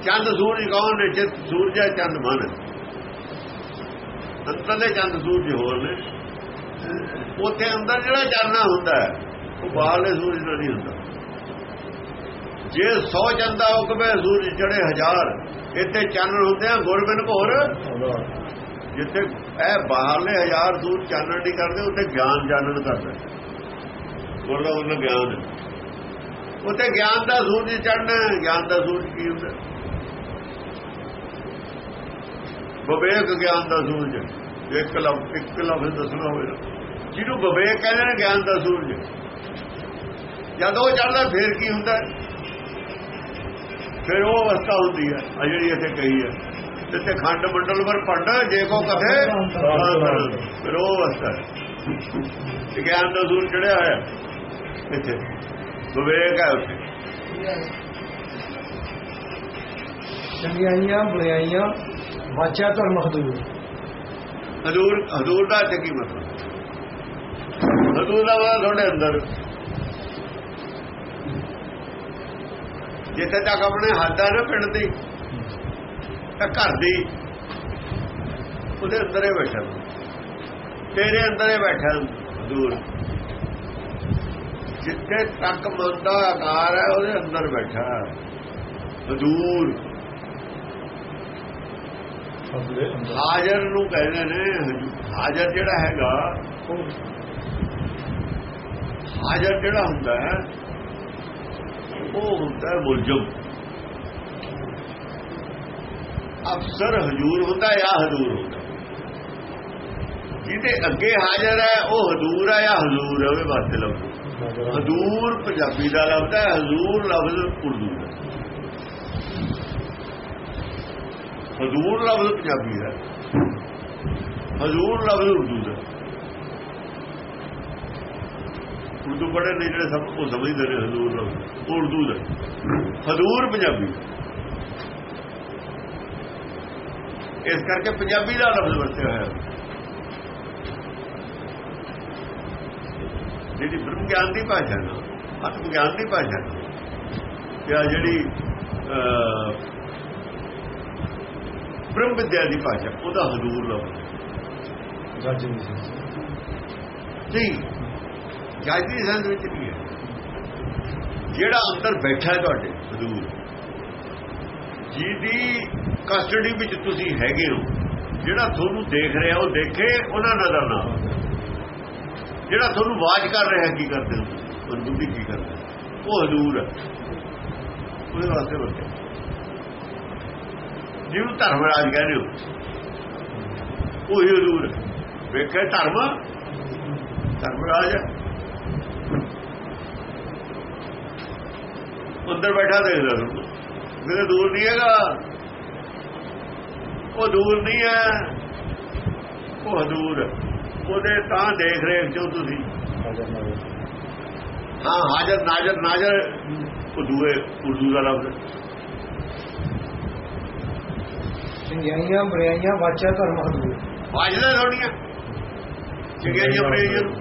ਚੰਦ ਸੂਰਜ ਕੌਣ ਨੇ? ਚਿਤ ਸੂਰਜ ਹੈ ਚੰਦ ਮਨ ਅੰਤਲੇ ਚੰਦ ਸੂਰਜ ਹੋਰ ਨੇ। ਉੱਥੇ ਅੰਦਰ ਜਿਹੜਾ ਚਾਨਣਾ ਹੁੰਦਾ ਉਹ ਬਾਹਰਲੇ ਸੂਰਜ ਨਾਲ ਨਹੀਂ ਹੁੰਦਾ। ਜੇ 100 ਚੰਦਾ ਉਕਵੇ ਸੂਰਜ ਚੜੇ ਹਜ਼ਾਰ, ਇੱਥੇ ਚਾਨਣ ਹੁੰਦੇ ਆ ਗੁਰਬਿਨ ਭੋਰ ਜਿੱਥੇ ਇਹ ਬਾਹਰਲੇ ਹਜ਼ਾਰ ਸੂਰਜ ਚਾਨਣ ਨਹੀਂ ਕਰਦੇ, ਉੱਥੇ ਗਿਆਨ ਚਾਨਣ ਕਰਦਾ। ਗੁਰਦਾ ਉਹਨਾਂ ਗਿਆਨ ਉੱਥੇ ਗਿਆਨ ਦਾ ਸੂਰਜ ਚੜਨਾ ਗਿਆਨ ਦਾ ਸੂਰਜ ਕੀ ਹੁੰਦਾ? ਵਿਵੇਕ ਗਿਆਨ ਦਾ ਸੂਰਜ। ਇੱਕ ਲਫ਼, ਇੱਕ ਲਫ਼ਜ਼ ਦੱਸਣਾ ਹੋਵੇ ਜਿਹਨੂੰ ਵਿਵੇਕ ਕਹਿੰਦੇ ਨੇ ਗਿਆਨ ਦਾ ਸੂਰਜ। ਜਦ ਉਹ ਚੜਦਾ ਫੇਰ ਕੀ ਹੁੰਦਾ? ਫਿਰ ਉਹ ਅਵਸਥਾ ਹੁੰਦੀ ਹੈ। ਆ ਜਿਹੜੀ ਇੱਥੇ ਕਹੀ ਹੈ। ਜਿੱਥੇ ਖੰਡ ਮੰਡਲ ਵਰ ਪੰਡ ਜੇ ਕੋ ਕਥੇ ਫਿਰ ਉਹ ਅਵਸਥਾ ਹੈ। ਗਿਆਨ ਦਾ ਸੂਰਜ ਚੜਿਆ ਹੋਇਆ। ਇੱਥੇ। ਵਿਵੇਕ ਹੈ ਉੱਥੇ। ਚੰਗਿਆਈਆਂ ਬੁਰਾਈਆਂ ਵਾਚਾ ਧਰਮ ਹਦੂਰ ਹਜ਼ੂਰ ਹਜ਼ੂਰ ਦਾ ਇੱਥੇ ਕੀ ਮਤਲਬ? ਹਜ਼ੂਰ ਦਾ ਮਤਲਬ ਤੁਹਾਡੇ ਅੰਦਰ। ਜਿੱਥੇ ਤੱਕ ਆਪਣੇ ਹੱਥ ਆ ਨਾ ਪਿੰਡ ਦੀ, ਤਾਂ ਘਰ ਦੀ, ਉਹਦੇ ਅੰਦਰ ਬੈਠਾ ਤੇਰੇ ਅੰਦਰ ਹੀ ਬੈਠਾ ਹਜ਼ੂਰ। ਜਿੱਥੇ ਤੱਕ ਮਨ ਦਾ ਆਕਾਰ ਹੈ, ਉਹਦੇ ਅੰਦਰ ਬੈਠਾ। ਹਜ਼ੂਰ। ਹਾਜ਼ਰ ਨੂੰ ਕਹਿੰਦੇ ਨੇ ਹਜ਼ੂ- ਹਾਜ਼ਰ ਜਿਹੜਾ ਹੈਗਾ ਹਾਜ਼ਰ ਜਿਹੜਾ ਹੁੰਦਾ ਹੈ ਉਹ ਹੁੰਦਾ ਹੈ ਮੁਲਜ਼ਮ। ਅਫਸਰ ਹਜ਼ੂਰ ਹੁੰਦਾ ਜਾਂ ਹਜ਼ੂਰ ਹੁੰਦਾ? ਜਿਹਦੇ ਅੱਗੇ ਹਾਜ਼ਰ ਹੈ ਉਹ ਹਜ਼ੂਰ ਹੈ ਜਾਂ ਹਜ਼ੂਰ ਹੈ ਉਹਦੇ ਵਾਸਤੇ ਨਜ਼ਰ ਹਜ਼ੂਰ ਪੰਜਾਬੀ ਦਾ ਲਫ਼ਜ਼ ਹੈ ਹਜ਼ੂਰ ਲਫ਼ਜ਼ ਉਰਦੂ ਦਾ। ਹਜ਼ੂਰ ਲਫ਼ਜ਼ ਪੰਜਾਬੀ ਦਾ ਹਜ਼ੂਰ ਲਫ਼ਜ਼ ਉਰਦੂ ਦਾ। ਉਰਦੂ ਪੜ੍ਹੇ ਨੇ ਜਿਹੜੇ ਸਭ ਕੋ ਸਮਝਦੇ ਨੇ ਹਜ਼ੂਰ ਲਫ਼ਜ਼। ਉਰਦੂ ਦਾ। ਹਜ਼ੂਰ ਪੰਜਾਬੀ। ਇਸ ਕਰਕੇ ਪੰਜਾਬੀ ਦਾ ਲਫ਼ਜ਼ ਵਰਤਿਆ ਹੋਇਆ। ਹੈ ਜਿਹੜੀ ਬ੍ਰਹਮ ਗਿਆਨ ਦੀ ਭਾਸ਼ਾ ਨਾ ਆਤਮ ਗਿਆਨ ਦੀ ਭਾਸ਼ਾ ਨਾ, ਤੇ ਆ ਜਿਹੜੀ ਬ੍ਰਹਮ ਵਿਦਿਆ ਦੀ ਭਾਸ਼ਾ ਉਹਦਾ ਹਜ਼ੂਰ ਲਫ਼ਜ਼ ਜੱਜ ਨਹੀਂ ਸੀ ਨਹੀਂ ਜੱਜ ਦੀ ਸੰਸ ਵਿੱਚ ਨਹੀਂ ਹੈ? ਜਿਹੜਾ ਅੰਦਰ ਬੈਠਾ ਹੈ ਤੁਹਾਡੇ ਹਜ਼ੂਰ। ਜਿਹਦੀ ਕਸਟਡੀ ਵਿੱਚ ਤੁਸੀਂ ਹੈਗੇ ਹੋ ਜਿਹੜਾ ਤੁਹਾਨੂੰ ਦੇਖ ਰਿਹਾ ਉਹ ਦੇਖੇ ਉਹਨਾਂ ਨਜ਼ਰ ਨਾ ਆਵੇ। ਜਿਹੜਾ ਤੁਹਾਨੂੰ ਆਵਾਜ਼ ਕਰ ਰਿਹਾ ਕੀ ਕਰਦੇ ਹੋ? ਬੰਦੂਕੀ ਕੀ ਕਰਦਾ ਉਹ ਹਜ਼ੂਰ ਹੈ। ਉਹਦੇ ਵਾਸਤੇ ਵਰਤੇ ਜਿਹਨੂੰ ਧਰਮ ਧਰਮਰਾਜ ਕਹਿੰਦੇ ਹੋ। ਉਹ ਹੀ ਹਜ਼ੂਰ ਹੈ। ਵੇਖੇ ਧਰਮ? ਧਰਮ ਰਾਜ ਅੰਦਰ ਬੈਠਾ ਦੇਖਦਾ ਤੁਹਾਨੂੰ ਮੇਰੇ ਦੂਰ ਨਹੀਂ ਹੈਗਾ। ਉਹ ਦੂਰ ਨਹੀਂ ਹੈ। ਉਹ ਹਜ਼ੂਰ ਉਹਦੇ ਤਾਂ ਦੇਖ ਰਹੇ ਜੋ ਤੁਸੀਂ। ਹਾਜ਼ਰ ਹਾਂ, ਹਾਜ਼ਰ, ਨਾਜ਼ਰ ਨਾਜ਼ਰ। ਉਹ ਦੂਏ, ਉਰਦੂ ਦਾ ਲਫ਼ਜ਼ ਹੈ। ਚੰਗਿਆਈਆਂ ਬੁਰਾਈਆਂ ਵਾਚਾ ਧਰਮ ਹਦੂਰ ਵਾਜਦਾ ਥੋੜੀਆਂ ਚੰਗਿਆਈਆਂ ਨੂੰ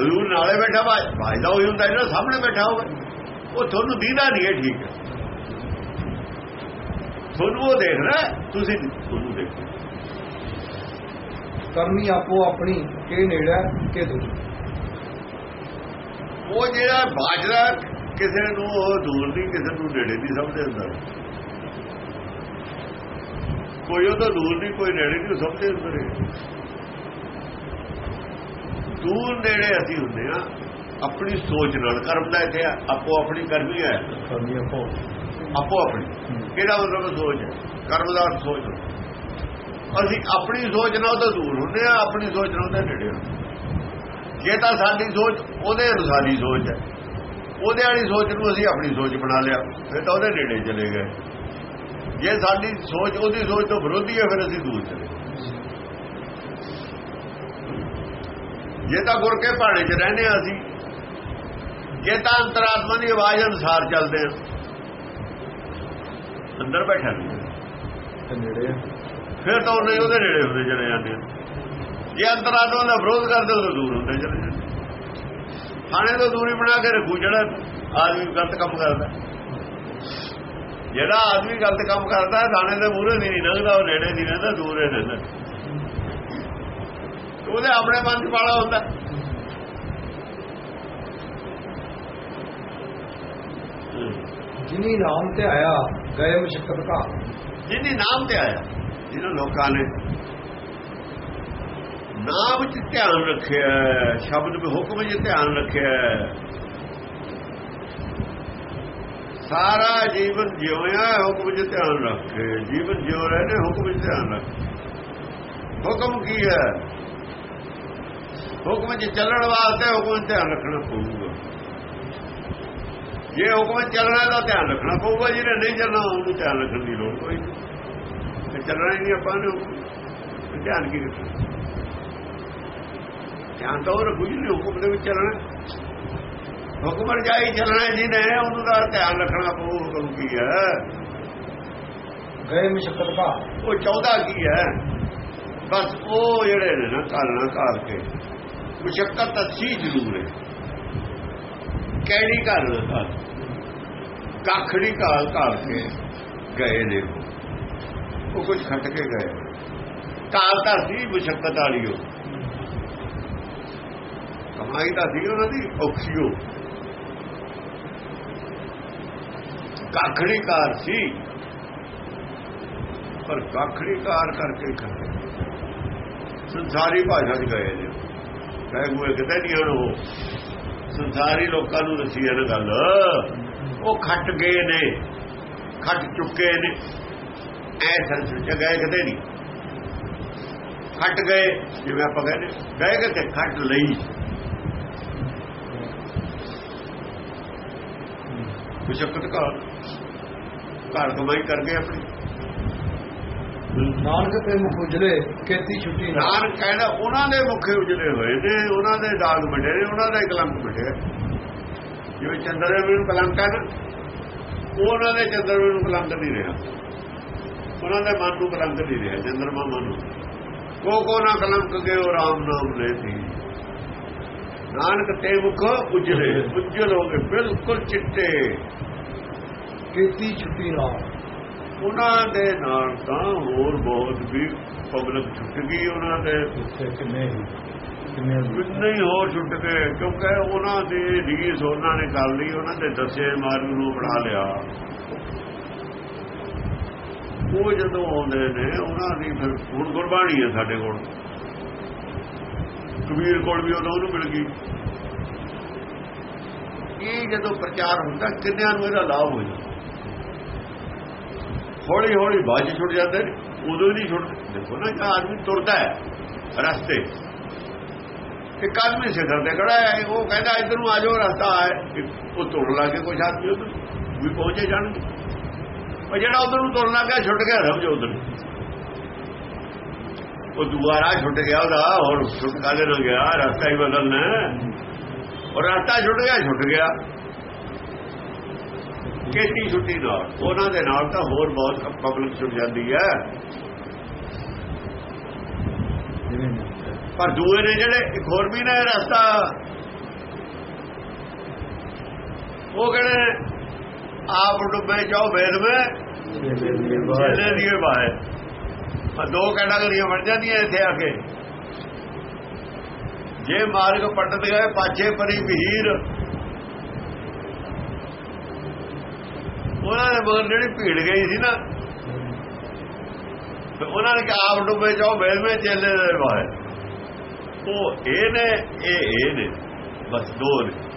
ਹਜ਼ੂਰ ਨਾਲੇ ਬੈਠਾ ਵਾਜਦਾ ਉਹੀ ਹੁੰਦਾ ਜਿਹੜਾ ਸਾਹਮਣੇ ਬੈਠਾ ਹੋਵੇ। ਉਹ ਤੁਹਾਨੂੰ ਦੀਦਾ ਨਹੀਂ ਹੈ ਠੀਕ। ਹੈ ਤੁਹਾਨੂੰ ਉਹ ਦੇਖ ਰਿਹਾ ਹੈ, ਤੁਸੀਂ ਤੁਹਾਨੂੰ ਦੇਖੋ। ਕਰਮੀ ਆਪੋ ਆਪਣੀ ਕੇ ਨੇੜਾ ਕੇ ਦੂਰ। ਉਹ ਜਿਹੜਾ ਬਾਜਦਾ ਕਿਸੇ ਨੂੰ ਉਹ ਦੂਰ ਨਹੀਂ ਕਿਸੇ ਨੂੰ ਨੇੜੇ ਨਹੀਂ ਸਮਝਦੇ। ਹੁੰਦਾ ਕੋਈ ਉਹ ਤਾਂ ਦੂਰ ਨਹੀਂ ਕੋਈ ਨੇੜੇ ਨਹੀਂ ਉਹ ਸਮਝਦੇ ਹੁੰਦੇ ਨੇ ਦੂਰ ਨੇੜੇ ਅਸੀਂ ਹੁੰਦੇ ਆ ਆਪਣੀ ਸੋਚ ਨਾਲ ਕਰਮ ਦਾ ਇੱਥੇ ਆਪੋ ਆਪਣੀ ਕਰਮੀ ਹੈ। ਆਪੋ ਆਪਣੀ। ਕਿਹੜਾ ਮਤਲਬ ਸੋਚ ਹੈ? ਕਰਮ ਦਾ ਸੋਚ ਅਸੀਂ ਆਪਣੀ ਸੋਚ ਨਾਲ ਤਾਂ ਦੂਰ ਹੁੰਦੇ ਆ ਆਪਣੀ ਸੋਚ ਨਾਲ ਤਾਂ ਨੇੜੇ ਹੁੰਦੇ ਜੇ ਤਾਂ ਸਾਡੀ ਸੋਚ ਉਹਦੇ ਅਨੁਸਾਰੀ ਸੋਚ ਹੈ। ਉਹਦੇ ਵਾਲੀ ਸੋਚ ਨੂੰ ਅਸੀਂ ਆਪਣੀ ਸੋਚ ਬਣਾ ਲਿਆ ਫਿਰ ਤਾਂ ਉਹਦੇ ਨੇੜੇ ਚਲੇ ਗਏ। ਜੇ ਸਾਡੀ ਸੋਚ ਉਹਦੀ ਸੋਚ ਤੋਂ ਵਿਰੋਧੀ ਹੈ ਫਿਰ ਅਸੀਂ ਦੂਰ ਚਲੇ ਜੇ ਤਾਂ ਗੁਰ ਕੇ ਪਹਾੜੇ 'ਚ ਰਹਿੰਦੇ ਹਾਂ ਅਸੀਂ ਜੇ ਤਾਂ ਅੰਤਰਾਤਮਾ ਦੀ ਆਵਾਜ਼ ਅਨੁਸਾਰ ਚੱਲਦੇ ਹਾਂ। ਅੰਦਰ ਬੈਠਾ ਨੇੜੇ ਆ। ਫਿਰ ਤਾਂ ਉਹਨੇ ਉਹਦੇ ਨੇੜੇ ਹੁੰਦੇ ਚਲੇ ਜਾਂਦੇ ਆ ਜੇ ਅੰਤਰਾਤਮਾ ਦਾ ਵਿਰੋਧ ਕਰਦੇ ਉਹ ਦੂਰ ਹੁੰਦੇ ਚਲੇ ਜਾਂਦੇ ਥਾਣੇ ਤੋਂ ਦੂਰੀ ਬਣਾ ਕੇ ਰੱਖੂ ਜਿਹੜਾ ਆਦਮੀ ਗਲਤ ਕੰਮ ਕਰਦਾ। ਜਿਹੜਾ ਆਦਮੀ ਗਲਤ ਕੰਮ ਕਰਦਾ ਥਾਣੇ ਦੇ ਮੂਹਰੇ ਨਹੀਂ ਲੰਘਦਾ ਉਹ ਨੇੜੇ ਨਹੀਂ ਰਹਿੰਦਾ ਦੂਰ ਹੀ ਰਹਿੰਦਾ। ਉਹਦੇ ਆਪਣੇ ਮਨ ਚ ਪਾਲਾ ਹੁੰਦਾ। ਜਿਨੀ ਨਾਮ ਤੇ ਆਇਆ ਗਏ ਮਸ਼ਕਤ ਕਾ ਜਿਹਨੇ ਨਾਮ ਤੇ ਆਇਆ ਜਿਹਨਾਂ ਲੋਕਾਂ ਨੇ ਨਾਮ ਚ ਧਿਆਨ ਰੱਖਿਆ ਸ਼ਬਦ ਦੇ ਹੁਕਮ 'ਚ ਧਿਆਨ ਰੱਖਿਆ ਸਾਰਾ ਜੀਵਨ ਜਿਉਇਆ ਹੈ ਹੁਕਮ 'ਚ ਧਿਆਨ ਰੱਖ ਕੇ। ਜੀਵਨ ਜਿਉ ਰਹੇ ਨੇ ਹੁਕਮ 'ਚ ਧਿਆਨ ਰੱਖ ਹੁਕਮ ਕੀ ਹੈ? ਹੁਕਮ 'ਚ ਚੱਲਣ ਵਾਸਤੇ ਹੁਕਮ 'ਚ ਧਿਆਨ ਰੱਖਣਾ ਪਊਗਾ। ਜੇ ਹੁਕਮ ਚੱਲਣਾ ਤਾਂ ਧਿਆਨ ਰੱਖਣਾ ਪਊਗਾ, ਜਿਹਨੇ ਨਹੀਂ ਚੱਲਣਾ ਉਹਨੂੰ ਧਿਆਨ ਰੱਖਣ ਦੀ ਲੋੜ ਕੋਈ ਤੇ ਚੱਲਣਾ ਹੀ ਨਹੀਂ ਆਪਾਂ ਨੇ। ਧਿਆਨ ਕੀ ਰੱਖਣਾ? ਧਿਆਨ ਤਾਂ ਉਹ ਰੱਖੂ ਜੀ ਨੇ ਹੁਕਮ ਦੇ ਵਿੱਚ ਚੱਲਣਾ। ਹੁਕਮ ਰਜਾਈ ਚੱਲਣਾ ਜਿਹਨੇ ਉਹਨੂੰ ਦਾ ਧਿਆਨ ਰੱਖਣਾ ਪਊ ਹੁਕਮ ਕੀ ਹੈ। ਗਏ ਮਸ਼ਕਤ ਕਾ ਉਹ ਚਾਹੁੰਦਾ ਕੀ ਹੈ? ਬਸ ਉਹ ਜਿਹੜੇ ਨੇ ਨਾ ਕਾਲਣਾ ਕਾਲ ਕੇ ਮੁਸ਼ਕਲ ਅੱਛੀ ਜ਼ਰੂਰ ਹੈ। ਕਿਹੜੀ ਕਾਲਣਾ ਕਾਲ ਕਾਖੜੀ ਕਾਲ ਕਾਲ ਕੇ ਗਏ ਨੇ ਉਹ। ਕੁਝ ਖੱਟ ਕੇ ਗਏ ਕਾਲ ਤਾਂ ਸੀ ਮੁਸ਼ਕਲ ਵਾਲੀ ਉਹ। ਕਮਾਈ ਤਾਂ ਸੀ ਉਹਨਾਂ ਦੀ ਔਖੀਓ ਕਾਖੜੀ ਕਾਰ ਸੀ। ਪਰ ਕਾਖੜੀ ਕਾਰ ਕਰਕੇ ਖੱਟੇ ਸੰਸਾਰੀ ਭਾਸ਼ਾ 'ਚ ਗਏ ਨੇ। ਕਹੇ ਗੋਏ ਕਿਤੇ ਨਹੀਂ ਉਹ। ਸੰਸਾਰੀ ਲੋਕਾਂ ਨੂੰ ਦੱਸੀ ਇਹ ਗੱਲ। ਉਹ ਖੱਟ ਗਏ ਨੇ। ਖੱਟ ਚੁੱਕੇ ਨੇ। ਐ ਸੰਸ ਚ ਗਏ ਕਿਤੇ ਨਹੀਂ ਖੱਟ ਗਏ, ਜਿਵੇਂ ਆਪਾਂ ਕਹਿੰਦੇ ਗਏ ਕਿਤੇ, ਖੱਟ ਲਈ। ਮੁਸ਼ਕਲ ਘਰ ਘਰ ਕਮਾਈ ਕਰ ਗਏ ਆਪਣੀ। ਨਾਨਕ ਤੇ ਮੁਖ ਉਜਲੇ ਕੇਤੀ ਛੁੱਟੀ ਨਾਨਕ ਕਹਿੰਦਾ ਉਹਨਾਂ ਦੇ ਮੁਖੇ ਉਜਲੇ ਹੋਏ ਨੇ ਉਹਨਾਂ ਦੇ ਦਾਗ ਮਿਟੇ ਨੇ ਉਹਨਾਂ ਦਾ ਕਲੰਕ ਮਿਟਿਆ। ਜਿਵੇਂ ਚੰਦਰਮੇ ਨੂੰ ਕਲੰਕ ਹੈ ਉਹਨਾਂ ਦੇ ਚੰਦਰਮੇ ਨੂੰ ਕਲੰਕ ਨਹੀਂ ਰਿਹਾ। ਉਹਨਾਂ ਦੇ ਮਨ ਨੂੰ ਕਲੰਕ ਨਹੀਂ ਰਿਹਾ ਚੰਦਰਮਾ ਮਨ ਨੂੰ। ਕੋ ਕੋ ਨਾ ਕਲੰਕ ਗਏ ਉਹ ਰਾਮ ਨਾਮ ਲੈ ਸੀ। ਨਾਨਕ ਤੇ ਮੁਖ ਉਜਲੇ ਉਜਲ ਹੋ ਗਏ ਬਿਲਕੁਲ ਚਿੱਟੇ। ਕੇਤੀ ਛੁੱਟੀ ਨਾ ਉਹਨਾਂ ਦੇ ਨਾਲ ਤਾਂ ਹੋਰ ਬਹੁਤ ਵੀ ਪਬਲਿਕ ਛੁੱਟ ਗਈ ਉਹਨਾਂ ਦੇ। ਨਹੀਂ ਹੋਰ ਛੁੱਟ ਗਏ ਕਿਉਂਕਿ ਉਹਨਾਂ ਦੀ ਰੀਸ ਉਹਨਾਂ ਨੇ ਕਰ ਲਈ ਉਹਨਾਂ ਦੇ ਦੱਸੇ ਮਾਰਗ ਨੂੰ ਬਣਾ ਲਿਆ। ਉਹ ਜਦੋਂ ਆਉਂਦੇ ਨੇ ਉਹਨਾਂ ਦੀ ਫਿਰ ਹੁਣ ਗੁਰਬਾਣੀ ਹੈ ਸਾਡੇ ਕੋਲ। ਕਬੀਰ ਕੋਲ ਵੀ ਉਹਨੂੰ ਮਿਲ ਗਈ। ਇਹ ਜਦੋਂ ਪ੍ਰਚਾਰ ਹੁੰਦਾ ਕਿੰਨਿਆਂ ਨੂੰ ਇਹਦਾ ਲਾਭ ਹੋ ਜਾਂਦਾ? ਹੌਲੀ ਹੌਲੀ ਬਾਜ ਛੁੱਟ ਜਾਂਦੇ ਨੇ, ਉਦੋਂ ਹੀ ਨਹੀਂ ਛੁੱਟ ਦੇਖੋ ਨਾ ਕਿ ਆਦਮੀ ਤੁਰਦਾ ਹੈ ਰਸਤੇ। ਇੱਕ ਆਦਮੀ ਸਿਖਰ ਤੇ ਖੜਾ ਹੈ, ਉਹ ਕਹਿੰਦਾ, ਇੱਧਰ ਨੂੰ ਆ ਜਾਓ, ਰਸਤਾ ਹੈ। ਉਹ ਤੁਰਨ ਲੱਗੇ ਕੁਛ ਆਦਮੀ ਉਧਰ ਵੀ ਪਹੁੰਚੇ ਜਾਣਗੇ ਉਹ ਜਿਹੜਾ ਉਧਰ ਨੂੰ ਤੁਰਨ ਲੱਗਾ ਛੁੱਟ ਗਿਆ, ਸਮਝੋ ਉਧਰ ਉਹ ਦੁਬਾਰਾ ਛੁੱਟ ਗਿਆ ਉਹਦਾ, ਹੋਰ ਛੁੱਟ ਕਾਲੇ ਨਾ ਗਿਆ? ਰਸਤਾ ਹੀ ਬਦਲਣਾ ਹੈ। ਉਹ ਰਸਤਾ ਛੁੱਟ ਗਿਆ ਛੁੱਟ ਗਿਆ। ਕੇਤੀ ਛੁੱਟੀ ਨਾਲ ਉਹਨਾਂ ਦੇ ਨਾਲ ਤਾਂ ਹੋਰ ਬਹੁਤ ਪਬਲਿਕ ਛੁੱਟ ਜਾਂਦੀ ਹੈ। ਪਰ ਦੂਏ ਨੇ ਜਿਹੜੇ, ਇੱਕ ਹੋਰ ਵੀ ਨੇ ਰਸਤਾ। ਉਹ ਕਹਿੰਦੇ ਆਪ ਡੁੱਬੇ ਜਾਓ ਵੇਦ ਵਿੱਚ ਜੇਲੇ ਦੀਏ ਬਾਹਰ ਆ ਦੋ ਕੈਟਾਗਰੀਆਂ ਬਣ ਜਾਂਦੀਆਂ ਇੱਥੇ ਆ ਕੇ। ਜੇ ਮਾਰਗ ਪਟਤ ਗਏ, ਪਾਛੇ ਪਰੀ ਵੀਰ ਉਹਨਾਂ ਦੇ ਮਗਰ ਜਿਹੜੀ ਭੀੜ ਗਈ ਸੀ ਨਾ, ਤੇ ਉਹਨਾਂ ਨੇ ਕਿ ਆਪ ਡੁੱਬੇ ਜਾਓ ਵੇਦ ਚੇਲੇ ਦੇ ਬਾਹਰ ਉਹ ਇਹ ਨੇ, ਇਹ ਇਹ ਨੇ, ਬਸ ਦੋ ਨੇ।